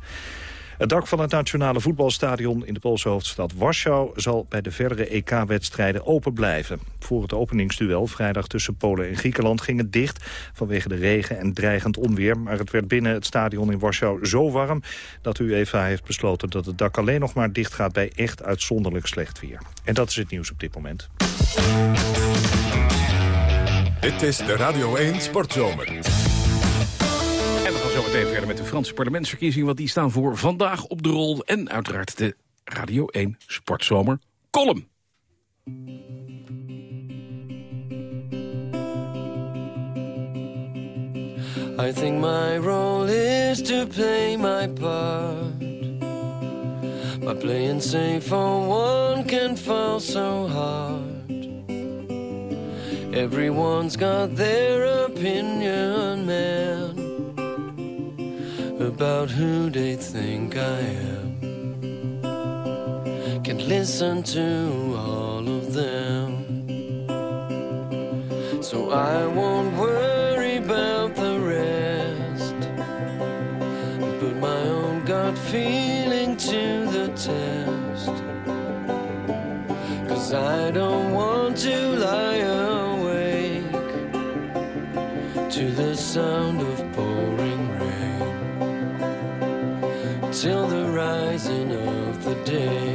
Het dak van het nationale voetbalstadion in de Poolse hoofdstad Warschau... zal bij de verdere EK-wedstrijden open blijven. Voor het openingsduel vrijdag tussen Polen en Griekenland ging het dicht... vanwege de regen en dreigend onweer. Maar het werd binnen het stadion in Warschau zo warm... dat UEFA heeft besloten dat het dak alleen nog maar dicht gaat... bij echt uitzonderlijk slecht weer. En dat is het nieuws op dit moment. Dit is de Radio 1 Sportzomer. En we gaan zo meteen verder met de Franse parlementsverkiezingen... want die staan voor vandaag op de rol. En uiteraard de Radio 1 Sportzomer column. I think my role is to play my part. By playing safe for one can fall so hard. Everyone's got their opinion, man, about who they think I am. Can't listen to all of them. So I won't worry about the rest. Put my own gut feeling to the test. Cause I don't want to lie awake to the sound of day.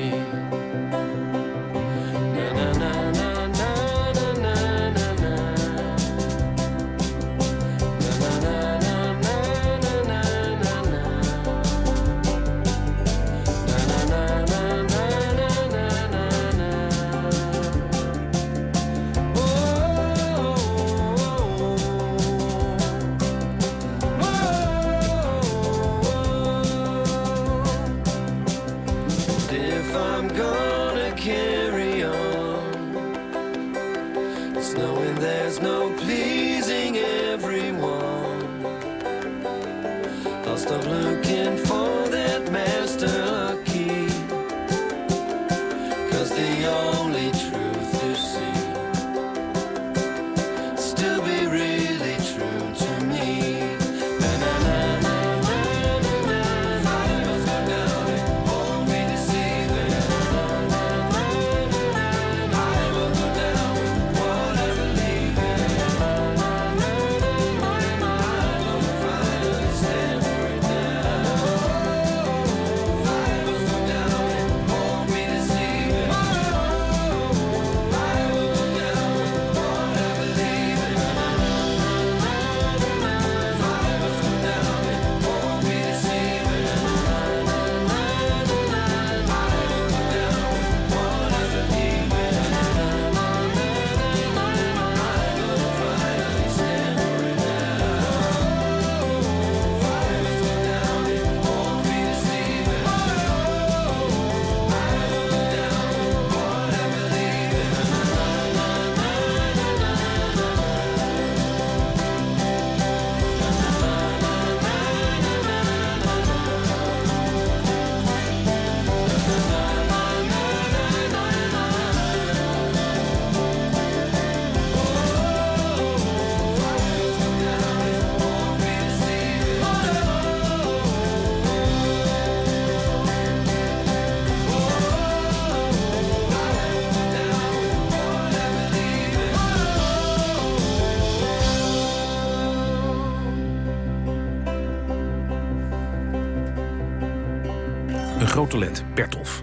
Talent, Bertolf.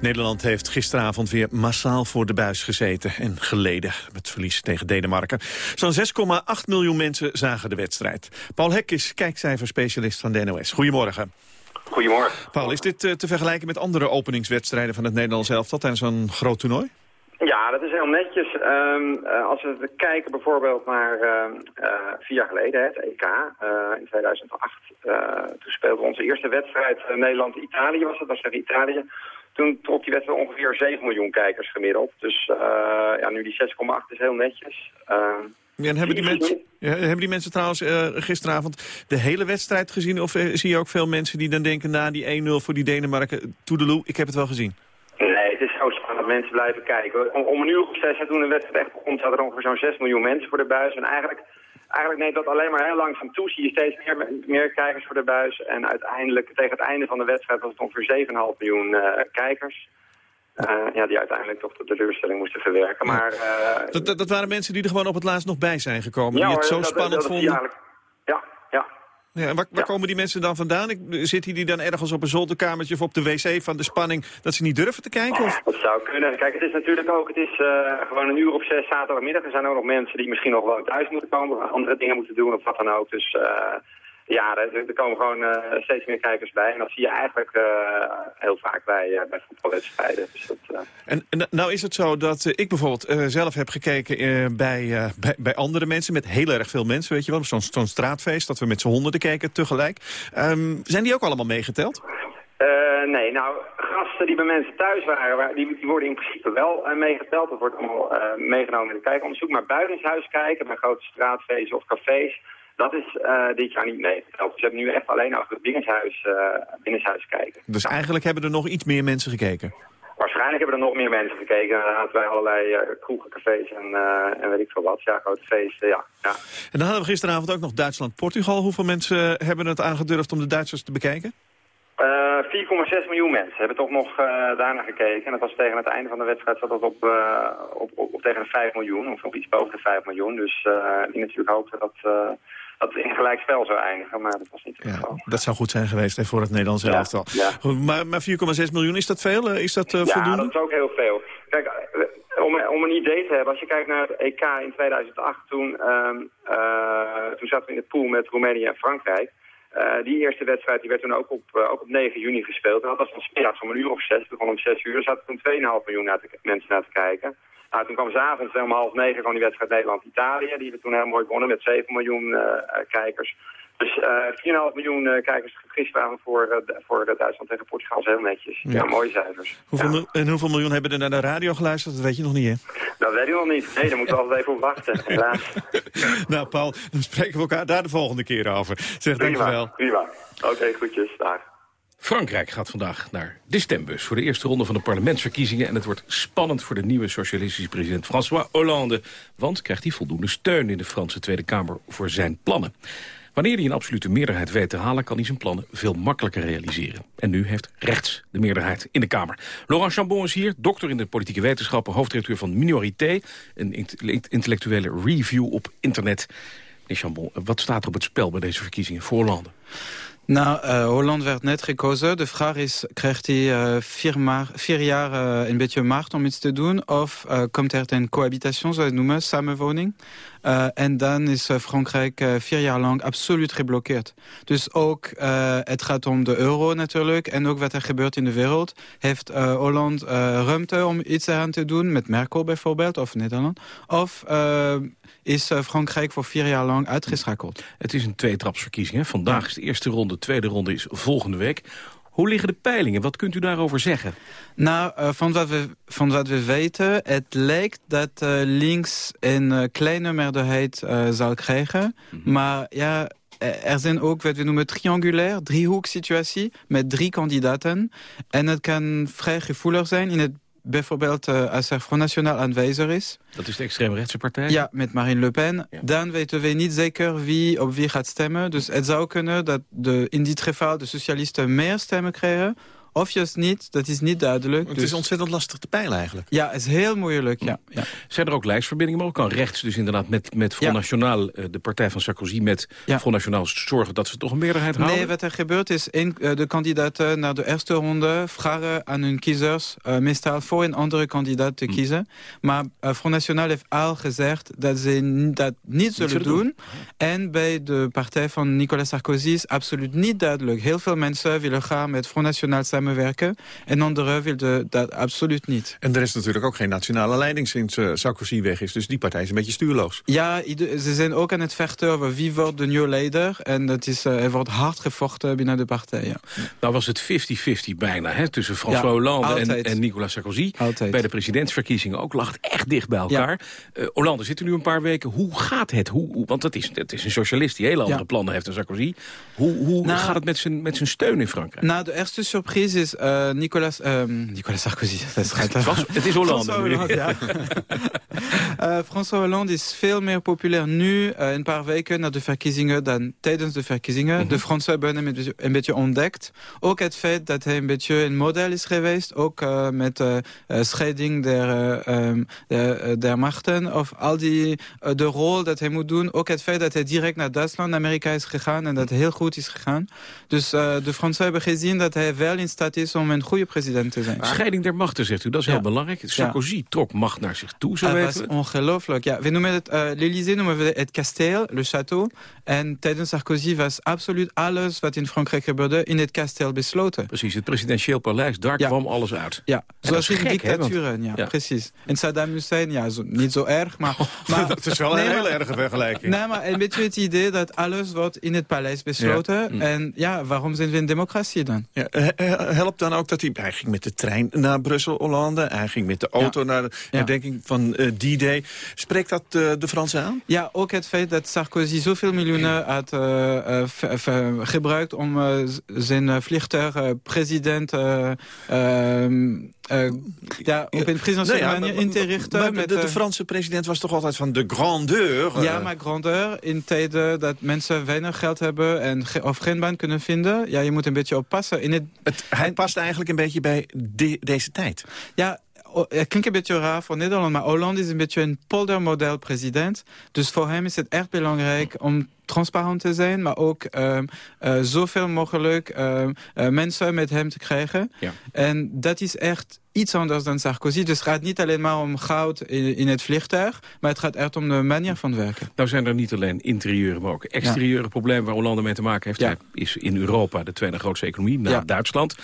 Nederland heeft gisteravond weer massaal voor de buis gezeten en geleden. Het verlies tegen Denemarken. Zo'n 6,8 miljoen mensen zagen de wedstrijd. Paul Hek is kijkcijferspecialist van de NOS. Goedemorgen. Goedemorgen. Paul, is dit eh, te vergelijken met andere openingswedstrijden van het Nederlands elftal tijdens zo'n groot toernooi? Ja, dat is heel netjes. Ehm, eh, als we kijken bijvoorbeeld naar ehm, eh, vier jaar geleden, hè, het EK eh, in 2008. eh, toen speelden we onze eerste wedstrijd Nederland-Italië, was het, was tegen Italië. Toen trok die wedstrijd ongeveer 7 miljoen kijkers gemiddeld. Dus ja, nu die 6,8 is heel netjes. Ehm, Ja, en hebben, die mensen, hebben die mensen trouwens gisteravond de hele wedstrijd gezien? Of zie je ook veel mensen die dan denken na die 1-0 voor die Denemarken... Toedeloe, ik heb het wel gezien. Nee, het is zo spannend dat mensen blijven kijken. Om, om een uur of zes, toen de wedstrijd echt begon, zaten er ongeveer zo'n 6 miljoen mensen voor de buis. En eigenlijk, eigenlijk neemt dat alleen maar heel langzaam toe. Zie je steeds meer, meer kijkers voor de buis. En uiteindelijk, tegen het einde van de wedstrijd, was het ongeveer 7,5 miljoen eh, kijkers. Eh, ja, die uiteindelijk toch de teleurstelling moesten verwerken. Maar, eh, Dat, dat, dat waren mensen die er gewoon op het laatst nog bij zijn gekomen. ja, die het zo dat- spannend vonden. Ja, ja. En waar, waar komen die mensen dan vandaan? Ik, zitten die dan ergens op een zolderkamertje of op de wc van de spanning... dat ze niet durven te kijken? Of? Dat zou kunnen. Kijk, het is natuurlijk ook, het is eh, gewoon een uur of zes zaterdagmiddag. Er zijn ook nog mensen die misschien nog wel thuis moeten komen, of andere dingen moeten doen of wat dan ook. Dus eh, ja, er, er komen gewoon eh, steeds meer kijkers bij. En dat zie je eigenlijk eh, heel vaak bij, eh, bij voetbalwedstrijden. Dus dat, En, nou is het zo dat ik bijvoorbeeld zelf heb gekeken bij, bij, bij andere mensen... met heel erg veel mensen, weet je wel. Zo'n zo'n straatfeest, dat we met z'n honderden keken tegelijk. Ehm, zijn die ook allemaal meegeteld? Nee, nou, gasten die bij mensen thuis waren, die, die worden in principe wel meegeteld. Dat wordt allemaal meegenomen in het kijkonderzoek. Maar buitenshuis kijken, bij grote straatfeesten of cafés, dat is eh, dit jaar niet meegeteld. Dus we hebben nu echt alleen over het binnenshuis, eh, binnenshuis kijken. Dus eigenlijk hebben er nog iets meer mensen gekeken. Waarschijnlijk hebben er nog meer mensen gekeken. Inderdaad, bij allerlei eh, kroegen, cafés en, eh, en weet ik veel wat. Ja, grote feesten, ja. ja. En dan hadden we gisteravond ook nog Duitsland-Portugal. Hoeveel mensen eh, hebben het aangedurfd om de Duitsers te bekijken? Eh, 4,6 miljoen mensen hebben toch nog eh, daarna gekeken. En dat was tegen het einde van de wedstrijd zat dat op, eh, op, op, op tegen de 5 miljoen. Of op iets boven de 5 miljoen. Dus eh die natuurlijk hoopte dat, eh, dat het in gelijk spel zou eindigen. Maar dat was niet het geval. Dat zou goed zijn geweest hè, voor het Nederlands Ja, elftal. ja. Goed, Maar, maar 4,6 miljoen, is dat veel? Eh, Is dat eh, Ja, voldoende? dat is ook heel veel. Kijk, eh, om, om een idee te hebben, als je kijkt naar het EK in 2008, toen, ehm, eh, toen zaten we in de pool met Roemenië en Frankrijk. Die eerste wedstrijd die werd toen ook op, ook op 9 juni gespeeld. En dat was dan smiddags om een uur of zes. Begon om 6 uur. Er zaten toen 2,5 miljoen naar te- mensen naar te kijken. Nou, toen kwam s'avonds om half negen kwam die wedstrijd Nederland-Italië. Die we toen heel mooi wonnen met 7 miljoen eh, eh, kijkers. Dus eh 4,5 miljoen kijkers gisteravond voor, eh, voor Duitsland tegen Portugal is heel netjes. Ja, Ja. mooie cijfers. Hoeveel, En hoeveel miljoen hebben er naar de radio geluisterd? Dat weet je nog niet, hè? Dat weet ik nog niet. Nee, daar moeten we altijd even op wachten, nou, Paul, dan spreken we elkaar daar de volgende keer over. Zeg, dankjewel. Prima. Oké, goedjes. Dag. Frankrijk gaat vandaag naar de stembus voor de eerste ronde van de parlementsverkiezingen. En het wordt spannend voor de nieuwe socialistische president François Hollande. Want krijgt hij voldoende steun in de Franse Tweede Kamer voor zijn plannen. Wanneer hij een absolute meerderheid weet te halen... kan hij zijn plannen veel makkelijker realiseren. En nu heeft rechts de meerderheid in de Kamer. Laurent Chambon is hier, dokter in de politieke wetenschappen... hoofdredacteur van Minorité, een int- intellectuele review op internet. Meneer Chambon, wat staat er op het spel bij deze verkiezingen voor Hollande? Nou, eh, Holland werd net gekozen. De vraag is, krijgt hij eh, vier, vier jaar eh, een beetje macht om iets te doen? Of komt er ten cohabitation, zoals het noemen, samenwoning? Eh, en dan is eh, Frankrijk eh, vier jaar lang absoluut geblokkeerd. Dus ook, het gaat om de euro natuurlijk. En ook wat er gebeurt in de wereld. Heeft Holland ruimte om iets aan te doen? Met Merkel bijvoorbeeld, of Nederland? Of is Frankrijk voor vier jaar lang uitgeschakeld? Het is een tweetrapsverkiezing. Vandaag is de eerste ronde, de tweede ronde is volgende week. Hoe liggen de peilingen? Wat kunt u daarover zeggen? Nou, eh, van, wat we, van wat we weten, het lijkt dat eh, links een eh, kleine meerderheid zal krijgen. Maar ja, er zijn ook wat we noemen triangulair, driehoeksituatie met drie kandidaten. En het kan vrij gevoelig zijn in het bijvoorbeeld eh, als er Front National aanwezig is. Dat is de extreemrechtse partij? Ja, met Marine Le Pen. Dan weten we niet zeker wie op wie gaat stemmen. Dus het zou kunnen dat de, in dit geval de socialisten meer stemmen krijgen. Of juist niet, dat is niet duidelijk. Het Dus- is ontzettend lastig te peilen eigenlijk. Ja, het is heel moeilijk, ja. ja. Zijn er ook lijstverbindingen mogelijk? Kan rechts dus inderdaad met, met Front National, eh, de partij van Sarkozy... met Front National zorgen dat ze toch een meerderheid halen? Nee, wat er gebeurt is, eh, de kandidaten naar de eerste ronde vragen aan hun kiezers eh, meestal voor een andere kandidaat te kiezen. Maar Front National heeft al gezegd dat ze dat niet zullen zullen doen. doen. En bij de partij van Nicolas Sarkozy is absoluut niet duidelijk. Heel veel mensen willen gaan met Front National samenwerken en anderen willen dat absoluut niet. En er is natuurlijk ook geen nationale leiding sinds eh, Sarkozy weg is. Dus die partij is een beetje stuurloos. Ja, ze zijn ook aan het vechten over wie wordt de nieuwe leider. En dat is, eh, er wordt hard gevochten binnen de partij, ja. Nou was het 50-50 bijna, hè, tussen François Ja, Hollande en, en Nicolas Sarkozy. Altijd. Bij de presidentsverkiezingen ook lag het echt dicht bij elkaar. Eh, Hollande zit er nu een paar weken. Hoe gaat het? Hoe, hoe- want het is, het is een socialist die hele andere Ja. plannen heeft dan Sarkozy. Hoe, hoe Nou- gaat het met zijn, met zijn steun in Frankrijk? Nou, de eerste surprise is eh, Nicolas, ehm, Nicolas Sarkozy. Dat is Het Hollande François. Hollande, ja. Eh, François Hollande is veel meer populair nu, eh, een paar weken na de verkiezingen, dan tijdens de verkiezingen. Mhm. De Fransen hebben hem een beetje, een beetje ontdekt. Ook het feit dat hij een beetje een model is geweest, ook met scheiding der, eh, ehm, der, der machten, of al die, de rol dat hij moet doen. Ook het feit dat hij direct naar Duitsland, Amerika is gegaan en dat heel goed is gegaan. Dus de Fransen hebben gezien dat hij wel in staat is om een goede president te zijn. Scheiding der machten, zegt u. Dat is heel belangrijk. Sarkozy trok macht naar zich toe, zo Dat weten we. ongelooflijk. Ja, we noemen het, uh, l'Élysée noemen we het kasteel, le château. En tijdens Sarkozy was absoluut alles wat in Frankrijk gebeurde in het kasteel besloten. Precies, het presidentieel paleis, daar kwam alles uit. Ja, En dat zoals in dictaturen. Ja, ja. precies. En Saddam Hussein, ja, zo, niet zo erg, maar... maar Dat is wel een hele erge vergelijking. Nee, maar een beetje het idee dat alles wordt in het paleis besloten. Ja. En ja, waarom zijn we een democratie dan? Ja, eh, eh, helpt dan ook dat hij... Hij ging met de trein naar Brussel, Hollande. Hij ging met de auto naar de herdenking van eh, D-Day. Spreekt dat eh, de Fransen aan? Ja, ook het feit dat Sarkozy zoveel miljoenen had eh, gebruikt om zijn vliegtuig president eh, ehm, eh, ja, op een presidentiële Nee, ja, manier maar- in te richten. maar met, de, de Franse president was toch altijd van de grandeur? ja, maar grandeur in tijden dat mensen weinig geld hebben en ge- of geen baan kunnen vinden. Ja, je moet een beetje oppassen. In het, hij past eigenlijk een beetje bij de- deze tijd. Ja, het klinkt een beetje raar voor Nederland, maar Hollande is een beetje een poldermodel president. Dus voor hem is het echt belangrijk om transparant te zijn, maar ook ehm, eh, zoveel mogelijk ehm, eh, mensen met hem te krijgen. Ja. En dat is echt iets anders dan Sarkozy. Dus het gaat niet alleen maar om goud in, in het vliegtuig, maar het gaat echt om de manier van werken. Nou zijn er niet alleen interieure, maar ook exterieure problemen waar Hollande mee te maken heeft. Hij is in Europa de tweede grootste economie, na Ja. Duitsland.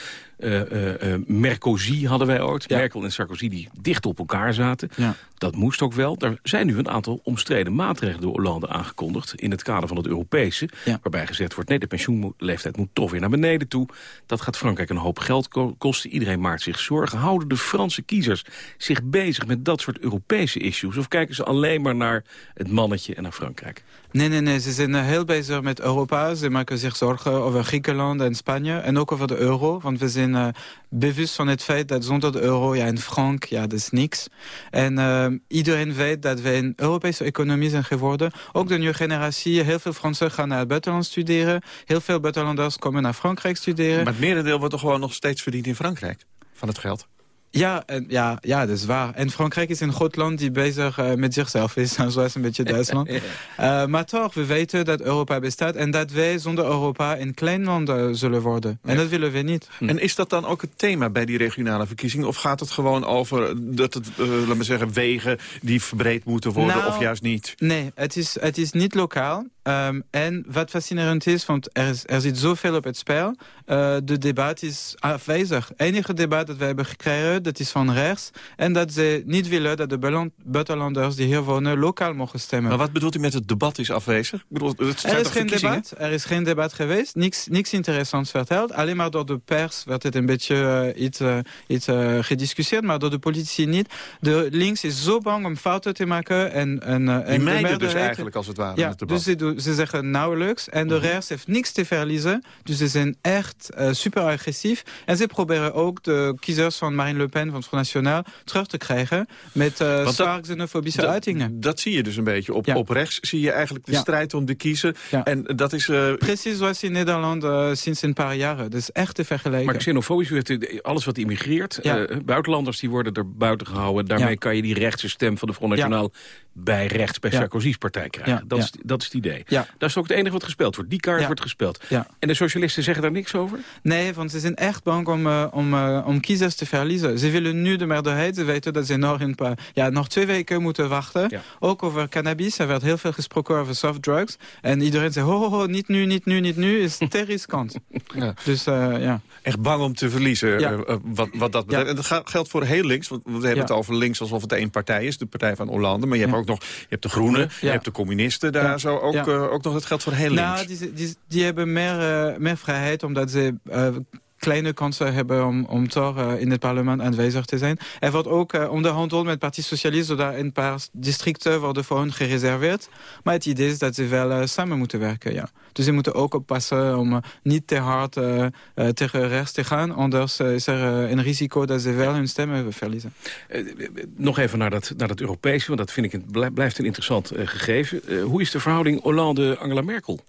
Mercosi hadden wij ooit. Merkel en Sarkozy die dicht op elkaar zaten. Dat moest ook wel. Er zijn nu een aantal omstreden maatregelen door Hollande aangekondigd... in het kader van het Europese. Waarbij gezegd wordt, nee, de pensioenleeftijd moet toch weer naar beneden toe. Dat gaat Frankrijk een hoop geld ko- kosten. Iedereen maakt zich zorgen. Houden de Franse kiezers zich bezig met dat soort Europese issues? Of kijken ze alleen maar naar het mannetje en naar Frankrijk? Nee, nee, nee. Ze zijn eh, heel bezig met Europa. Ze maken zich zorgen over Griekenland en Spanje. En ook over de euro. Want we zijn eh, bewust van het feit dat zonder de euro... ja, een frank, ja, dat is niks. En eh, iedereen weet dat wij een Europese economie zijn geworden. Ook de nieuwe generatie. Heel veel Fransen gaan naar het buitenland studeren. Heel veel buitenlanders komen naar Frankrijk studeren. Maar het merendeel wordt toch gewoon nog steeds verdiend in Frankrijk? Van het geld? Ja, en, ja, ja, dat is waar. En Frankrijk is een groot land die bezig eh, met zichzelf is, zoals een beetje Duitsland. Eh, maar toch, we weten dat Europa bestaat en dat wij zonder Europa een klein land zullen worden. En dat willen we niet. En is dat dan ook het thema bij die regionale verkiezingen? Of gaat het gewoon over dat het, eh, laten we zeggen, wegen die verbreed moeten worden Nou, of juist niet? Nee, het is, het is niet lokaal. Ehm, en wat fascinerend is, want er, is, er zit zoveel op het spel. eh, de debat is afwezig. Het enige debat dat we hebben gekregen, dat is van rechts. En dat ze niet willen dat de buitenland- buitenlanders die hier wonen lokaal mogen stemmen. Maar wat bedoelt u met het debat is afwezig? Ik bedoel, het Er is geen debat. Er is geen debat geweest. Niks, niks interessants verteld. Alleen maar door de pers werd het een beetje eh, iets, eh, iets gediscussieerd, maar door de politici niet. De links is zo bang om fouten te maken. En, en, en de Die mijden dus eigenlijk als het ware Ja, het debat. dus ze zeggen nauwelijks. En de rest heeft niks te verliezen. Dus ze zijn echt eh, super agressief. En ze proberen ook de kiezers van Marine Le Pen van het Front National terug te krijgen met uh, dat- zwaar xenofobische dat- uitingen. Dat zie je dus een beetje. Op, Ja. op rechts zie je eigenlijk de Ja. strijd om de kiezen. En dat is... eh, Precies zoals in Nederland eh, sinds een paar jaren. Is echt te vergelijken. Maar xenofobisch, heeft alles wat immigreert. Ja. eh, buitenlanders die worden er buiten gehouden. Daarmee kan je die rechtse stem van de Front. National bij rechts, bij. Sarkozy's partij krijgen. Dat. Is, dat is het idee. Ja. Dat is ook het enige wat gespeeld wordt. Die kaart Ja. wordt gespeeld. Ja. En de socialisten zeggen daar niks over? Nee, want ze zijn echt bang om, eh, om, eh, om kiezers te verliezen. Ze willen nu de meerderheid. Ze weten dat ze nog, een paar, ja, nog twee weken moeten wachten. Ook over cannabis. Er werd heel veel gesproken over softdrugs. En iedereen zei, ho, ho, ho, niet nu, niet nu, niet nu. is te riskant. Ja. Dus eh, ja. Echt bang om te verliezen, Ja. wat, wat dat betreft. Ja. En dat geldt voor heel links, want we hebben Ja. het over links alsof het één partij is, de partij van Hollande. Maar je hebt ook nog je hebt de Groenen, je hebt de communisten daar Ja. zo. Ook, Ja. Ook nog, dat geldt voor heel links. Nou, die, die, die hebben meer, eh, meer vrijheid omdat ze eh, kleine kansen hebben om, om toch eh, in het parlement aanwezig te zijn. Er wordt ook uh, onderhandeld met Parti Socialist, zodat een paar districten worden voor hen gereserveerd. Maar het idee is dat ze wel uh, samen moeten werken, ja. Dus ze moeten ook oppassen om niet te hard tegen rechts te gaan. Anders is er een risico dat ze wel hun stemmen verliezen. nog even naar dat, naar dat Europese, want dat vind ik blijft een interessant gegeven. hoe is de verhouding Hollande-Angela Merkel?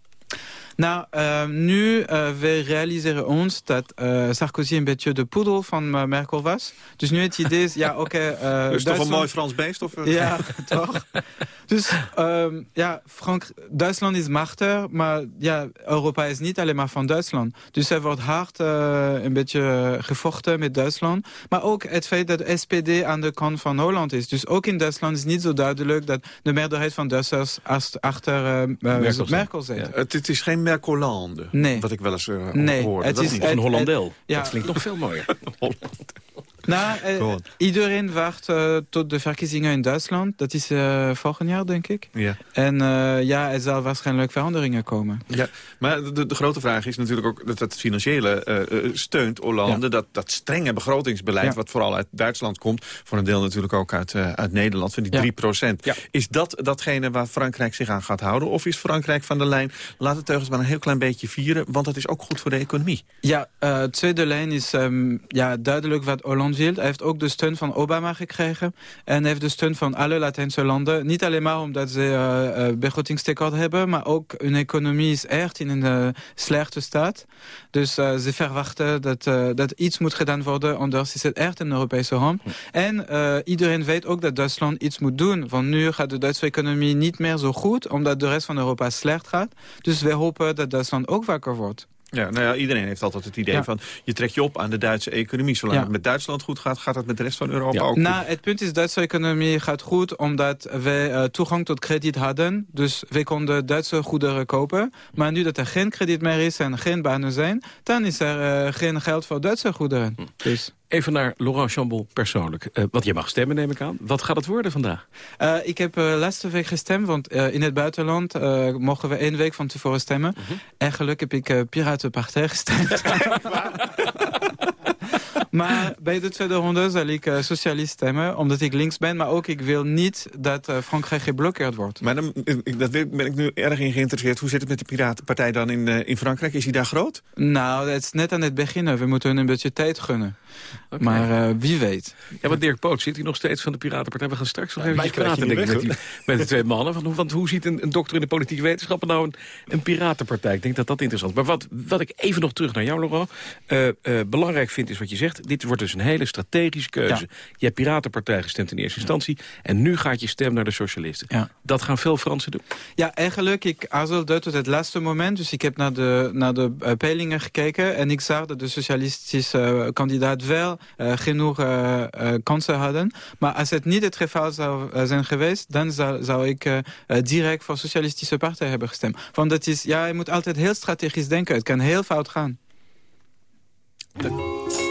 Nou, uh, nu, uh, we realiseren ons dat uh, Sarkozy een beetje de poedel van Merkel was. Dus nu het idee is, ja, oké... Okay, dus toch een mooi Frans beest? Of? Ja, toch? Dus um, ja, Frank Duitsland is machtig, maar ja, Europa is niet alleen maar van Duitsland. Dus er wordt hard een beetje gevochten met Duitsland. Maar ook het feit dat de SPD aan de kant van Holland is. Dus ook in Duitsland is niet zo duidelijk dat de meerderheid van Duitsers achter Merkel, Merkel zit. Ja, het, het is geen Mercolande, nee. wat ik wel eens uh, nee, hoorde. Het dat is niet. Of een Hollandel. Ja. Dat klinkt nog veel mooier. Nou, uh, iedereen wacht uh, tot de verkiezingen in Duitsland. Dat is uh, volgend jaar, denk ik. Ja. En ja, er zal waarschijnlijk veranderingen komen. Ja, maar de, de grote vraag is natuurlijk ook dat het financiële steunt Hollande. Ja. Dat, dat strenge begrotingsbeleid, ja. wat vooral uit Duitsland komt. Voor een deel natuurlijk ook uit, uit Nederland, van die 3 procent. Ja. Is dat datgene waar Frankrijk zich aan gaat houden? Of is Frankrijk van de lijn, laat het teugels maar een heel klein beetje vieren. Want dat is ook goed voor de economie. Ja, de tweede lijn is um, ja, duidelijk wat Hollande Hij heeft ook de steun van Obama gekregen. En hij heeft de steun van alle Latijnse landen. Niet alleen maar omdat ze uh, begrotingstekort hebben... maar ook hun economie is echt in een uh, slechte staat. Dus ze verwachten dat, dat iets moet gedaan worden... anders is het echt een Europese ramp. En iedereen weet ook dat Duitsland iets moet doen. Want nu gaat de Duitse economie niet meer zo goed... omdat de rest van Europa slecht gaat. Dus we hopen dat Duitsland ook wakker wordt. Ja, nou ja, iedereen heeft altijd het idee ja. van... je trekt je op aan de Duitse economie. Zolang ja. het met Duitsland goed gaat, gaat het met de rest van Europa ja. ook goed. Nou, het punt is, de Duitse economie gaat goed... omdat wij uh, toegang tot krediet hadden. Dus wij konden Duitse goederen kopen. Maar nu dat er geen krediet meer is en geen banen zijn... dan is er uh, geen geld voor Duitse goederen. Hm. Dus... Even naar Laurent Chambon persoonlijk. Uh, want je mag stemmen, neem ik aan. Wat gaat het worden vandaag? Uh, ik heb uh, laatste week gestemd, want in het buitenland mogen we één week van tevoren stemmen. -huh. Eigenlijk heb ik Piratenpartij gestemd. maar bij de tweede ronde zal ik socialist stemmen, omdat ik links ben. Maar ook ik wil niet dat Frankrijk geblokkeerd wordt. Maar dan dat ben ik nu erg in geïnteresseerd. Hoe zit het met de Piratenpartij dan in, in Frankrijk? Is hij daar groot? Nou, het is net aan het beginnen. We moeten hun een beetje tijd gunnen. Okay. Maar uh, wie weet. Ja, want Dirk Poot zit hij nog steeds van de Piratenpartij. We gaan straks nog ja, even praten denk ik, met, die, met de twee mannen. Want, want hoe ziet een, een, dokter in de politieke wetenschappen nou een, een, Piratenpartij? Ik denk dat dat interessant is. Maar wat, wat ik even nog terug naar jou, Laurent, uh, uh, belangrijk vind is wat je zegt. Dit wordt dus een hele strategische keuze. Ja. Je hebt Piratenpartij gestemd in eerste instantie. En nu gaat je stem naar de socialisten. Ja. Dat gaan veel Fransen doen. Ja, eigenlijk. Ik aarzelde tot het laatste moment. Dus ik heb naar de, naar de peilingen gekeken. En ik zag dat de socialistische kandidaat wel uh, genoeg uh, uh, kansen hadden. Maar als het niet het geval zou zijn geweest... dan zou, zou ik direct voor Socialistische Partij hebben gestemd. Want dat is, ja, je moet altijd heel strategisch denken. Het kan heel fout gaan. De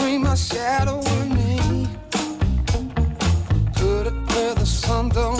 between my shadow and me. Put it where the sun don't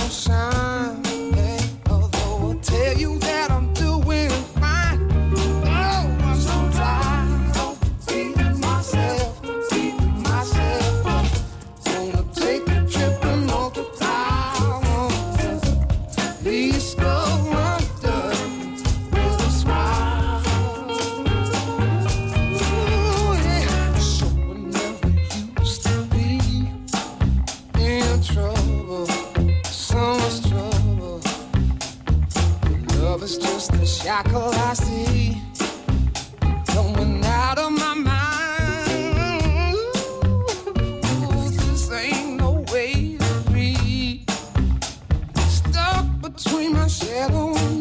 between my shadow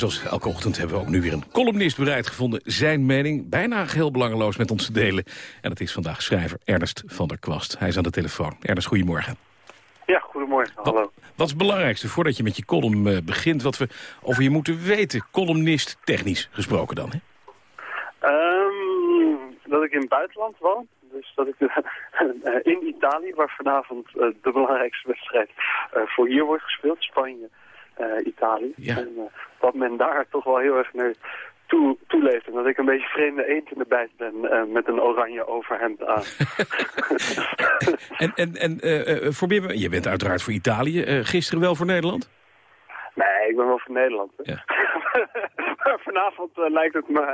zoals elke ochtend hebben we ook nu weer een columnist bereid gevonden... zijn mening bijna geheel belangeloos met ons te delen. En dat is vandaag schrijver Ernest van der Kwast. Hij is aan de telefoon. Ernest, goedemorgen. Ja, goedemorgen. Hallo. Wat is het belangrijkste voordat je met je column eh, begint... wat we over je moeten weten, columnist technisch gesproken dan? Hè? Ehm, dat ik in het buitenland woon. Dus dat ik eh, in Italië, waar vanavond eh, de belangrijkste wedstrijd voor hier wordt gespeeld. Spanje, eh, Italië. En eh, dat men daar toch wel heel erg naar toe, toeleeft. En dat ik een beetje vreemde eend in de bijt ben eh, met een oranje overhemd aan. En, en, en probeer me, je bent uiteraard voor Italië. gisteren wel voor Nederland? Nee, ik ben wel van Nederland. hè. vanavond eh, lijkt het me,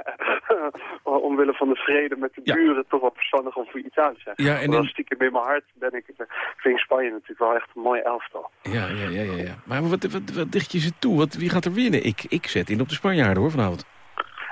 omwille van de vrede met de buren, toch wel verstandig om voor Italië te zijn. Ja, en Hoewel in- stiekem in mijn hart ben ik, eh, vind Spanje natuurlijk wel echt een mooi elftal. Ja, ja, ja, ja. ja. Maar wat, wat, wat dicht je ze toe? Wat, wie gaat er winnen? Ik, ik zet in op de Spanjaarden hoor vanavond.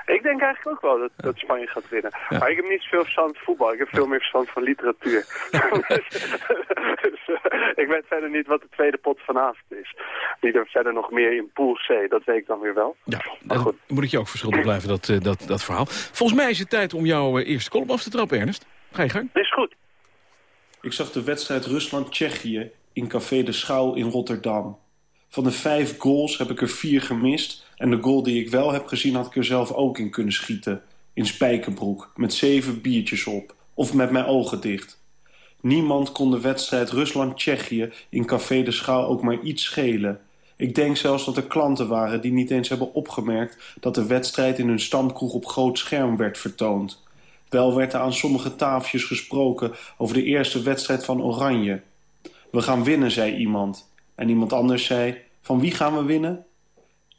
Ik denk eigenlijk ook wel dat, dat Spanje gaat winnen. Maar ik heb niet zoveel verstand van voetbal. Ik heb veel meer verstand van literatuur. dus dus, eh, ik weet verder niet wat de tweede pot vanavond is. Wie er verder nog meer in Pool C, dat weet ik dan weer wel. Ja, dan moet ik je ook verschuldigd blijven, dat, eh, dat, dat verhaal. Volgens mij is het tijd om jouw eh, eerste column af te trappen, Ernest. Ga je gang. Is goed. Ik zag de wedstrijd Rusland-Tsjechië in Café de Schouw in Rotterdam. Van de vijf goals heb ik er vier gemist... en de goal die ik wel heb gezien had ik er zelf ook in kunnen schieten. In spijkerbroek, met zeven biertjes op. Of met mijn ogen dicht. Niemand kon de wedstrijd Rusland-Tsjechië in Café de Schouw ook maar iets schelen. Ik denk zelfs dat er klanten waren die niet eens hebben opgemerkt... dat de wedstrijd in hun stamkroeg op groot scherm werd vertoond. Wel werd er aan sommige tafeltjes gesproken over de eerste wedstrijd van Oranje. We gaan winnen, zei iemand. En iemand anders zei, van wie gaan we winnen?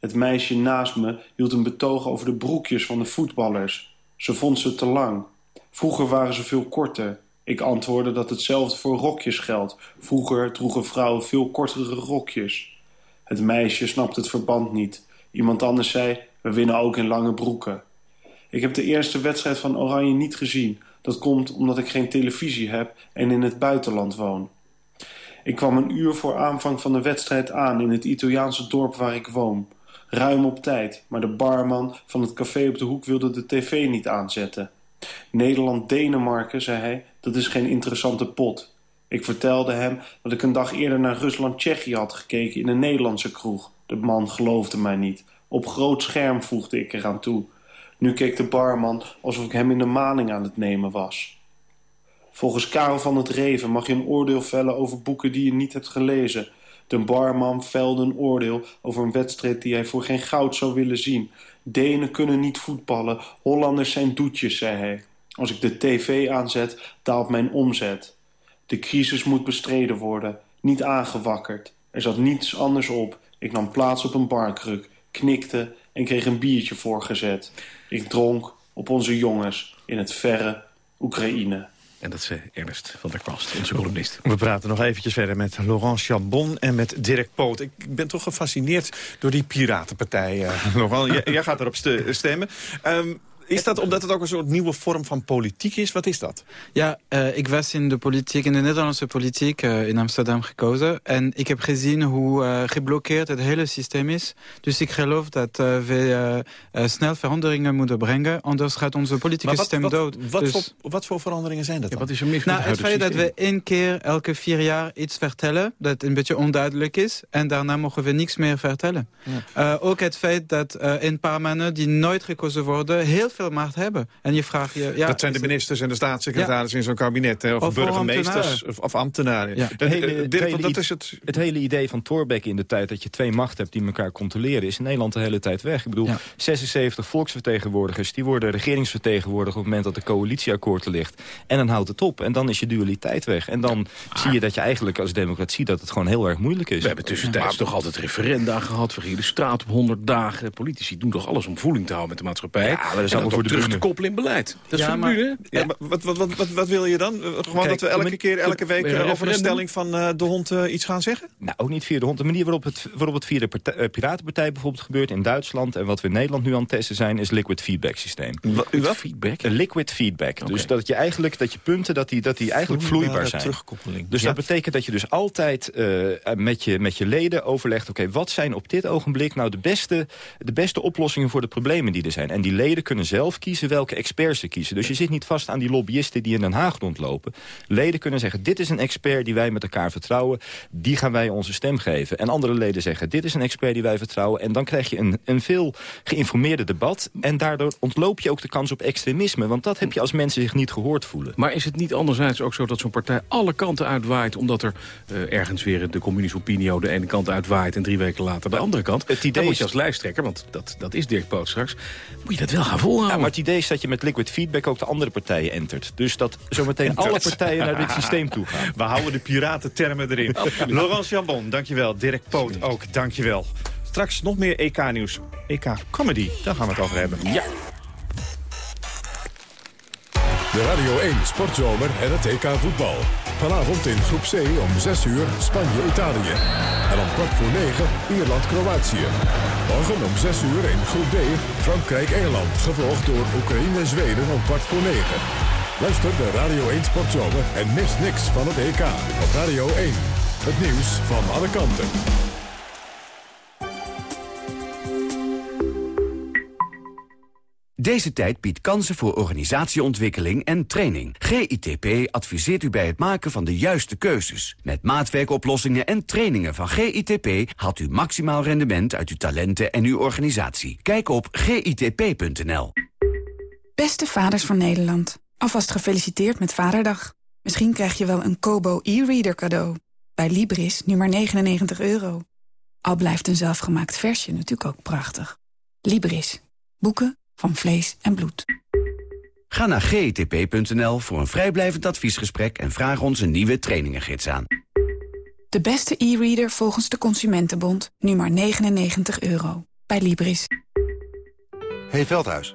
Het meisje naast me hield een betoog over de broekjes van de voetballers. Ze vond ze te lang. Vroeger waren ze veel korter. Ik antwoordde dat hetzelfde voor rokjes geldt. Vroeger droegen vrouwen veel kortere rokjes. Het meisje snapte het verband niet. Iemand anders zei, we winnen ook in lange broeken. Ik heb de eerste wedstrijd van Oranje niet gezien. Dat komt omdat ik geen televisie heb en in het buitenland woon. Ik kwam een uur voor aanvang van de wedstrijd aan in het Italiaanse dorp waar ik woon. Ruim op tijd, maar de barman van het café op de hoek wilde de tv niet aanzetten. Nederland-Denemarken, zei hij, dat is geen interessante pot. Ik vertelde hem dat ik een dag eerder naar Rusland-Tsjechië had gekeken in een Nederlandse kroeg. De man geloofde mij niet. Op groot scherm voegde ik eraan toe. Nu keek de barman alsof ik hem in de maling aan het nemen was. Volgens Karel van het Reven mag je een oordeel vellen over boeken die je niet hebt gelezen. De barman velde een oordeel over een wedstrijd die hij voor geen goud zou willen zien. Denen kunnen niet voetballen, Hollanders zijn doetjes, zei hij. Als ik de tv aanzet, daalt mijn omzet. De crisis moet bestreden worden, niet aangewakkerd. Er zat niets anders op. Ik nam plaats op een barkruk, knikte en kreeg een biertje voorgezet. Ik dronk op onze jongens in het verre Oekraïne. En dat is eh, Ernst van der Kwast, onze columnist. We praten nog eventjes verder met Laurent Chambon en met Dirk Poot. Ik ben toch gefascineerd door die piratenpartij, uh, Laurent. Jij, gaat erop ste- stemmen. Ehm, is dat omdat het ook een soort nieuwe vorm van politiek is? Wat is dat? Ja, eh, ik was in de politiek, in de Nederlandse politiek eh, in Amsterdam gekozen. En ik heb gezien hoe eh, geblokkeerd het hele systeem is. Dus ik geloof dat we snel veranderingen moeten brengen. Anders gaat onze politieke systeem wat, dood. wat, Dus- voor, wat voor veranderingen zijn dat dan? Wat is er mis nou, het feit dat we één keer elke vier jaar iets vertellen... dat een beetje onduidelijk is... en daarna mogen we niks meer vertellen. Eh, ook het feit dat eh, een paar mannen die nooit gekozen worden... heel veel macht hebben. En je vraagt je... Ja, dat zijn de ministers en de staatssecretaris in zo'n kabinet. Hè, of, burgemeesters of, of ambtenaren. Ja, Dat- het, hele, eh, hele want dat is het... het hele idee van Thorbecke in de tijd... dat je twee machten hebt die elkaar controleren... is in Nederland de hele tijd weg. Ik bedoel, 76 volksvertegenwoordigers... die worden regeringsvertegenwoordiger op het moment dat de coalitieakkoord ligt. En dan houdt het op. En dan is je dualiteit weg. En dan zie je dat je eigenlijk als democratie... dat het gewoon heel erg moeilijk is. We hebben tussentijds toch altijd referenda gehad. We gingen de straat op 100 dagen. Politici doen toch alles om voeling te houden met de maatschappij. Ja, maar dat is en voor de terug te koppelen in beleid. Dat is Ja, maar-. Ja, maar wat, wat, wat, wat, wat wil je dan? Gewoon Kijk, dat we elke keer, elke week eh, een over een stelling van eh, de hond eh, iets gaan zeggen? Nou, ook niet via de hond. De manier waarop het, waarop het via de partij- Piratenpartij bijvoorbeeld gebeurt in Duitsland... en wat we in Nederland nu aan het testen zijn, is liquid feedback systeem. U wat? Feedback? Een liquid feedback. Dus dat je eigenlijk dat je punten dat die, dat die eigenlijk Vloeibare vloeibaar zijn. terugkoppeling. Dus Ja. dat betekent dat je dus altijd eh, met, je, met je leden overlegt... oké, wat zijn op dit ogenblik nou de beste, de beste oplossingen voor de problemen die er zijn? En die leden kunnen zelf kiezen welke experts ze kiezen. Dus je zit niet vast aan die lobbyisten die in Den Haag rondlopen. Leden kunnen zeggen, dit is een expert die wij met elkaar vertrouwen. Die gaan wij onze stem geven. En andere leden zeggen, dit is een expert die wij vertrouwen. En dan krijg je een, een veel geïnformeerder debat. En daardoor ontloop je ook de kans op extremisme. Want dat heb je als mensen zich niet gehoord voelen. Maar is het niet anderzijds ook zo dat zo'n partij alle kanten uitwaait... omdat er eh, ergens weer de communische opinio de ene kant uitwaait... en drie weken later de andere kant? het idee dan moet je als lijsttrekker, want dat, dat is Dirk Poot straks... moet je dat wel gaan volhouden. Ja, maar het idee is dat je met liquid feedback ook de andere partijen entert. Dus dat zometeen alle partijen naar dit systeem toe gaan. We houden de piratentermen erin. Laurent Jambon, dankjewel. Dirk Poot ook, dankjewel. Straks nog meer EK-nieuws. EK-comedy, daar gaan we het over hebben. Ja. De Radio 1 Sportzomer en het EK voetbal. Vanavond in groep C om 6 uur Spanje-Italië. En om kwart voor 9 Ierland-Kroatië. Morgen om 6 uur in groep D Frankrijk-Engeland. Gevolgd door Oekraïne-Zweden om kwart voor 9. Luister de Radio 1 Sportzomer en mis niks van het EK. Op Radio 1. Het nieuws van alle kanten. Deze tijd biedt kansen voor organisatieontwikkeling en training. GITP adviseert u bij het maken van de juiste keuzes. Met maatwerkoplossingen en trainingen van GITP... haalt u maximaal rendement uit uw talenten en uw organisatie. Kijk op gitp.nl. Beste vaders van Nederland, alvast gefeliciteerd met Vaderdag. Misschien krijg je wel een Kobo e-reader cadeau. Bij Libris nu maar 99 euro. Al blijft een zelfgemaakt versje natuurlijk ook prachtig. Libris. Boeken van vlees en bloed. Ga naar gitp.nl voor een vrijblijvend adviesgesprek... en vraag ons een nieuwe trainingengids aan. De beste e-reader volgens de Consumentenbond nu maar 99 euro. Bij Libris. Hey Veldhuis,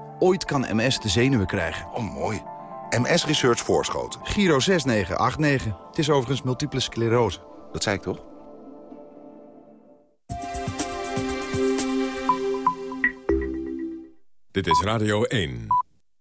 Ooit kan MS de zenuwen krijgen. Oh, mooi. MS Research Voorschoten. Giro 6989. Het is overigens multiple sclerose. Dat zei ik toch? Dit is Radio 1.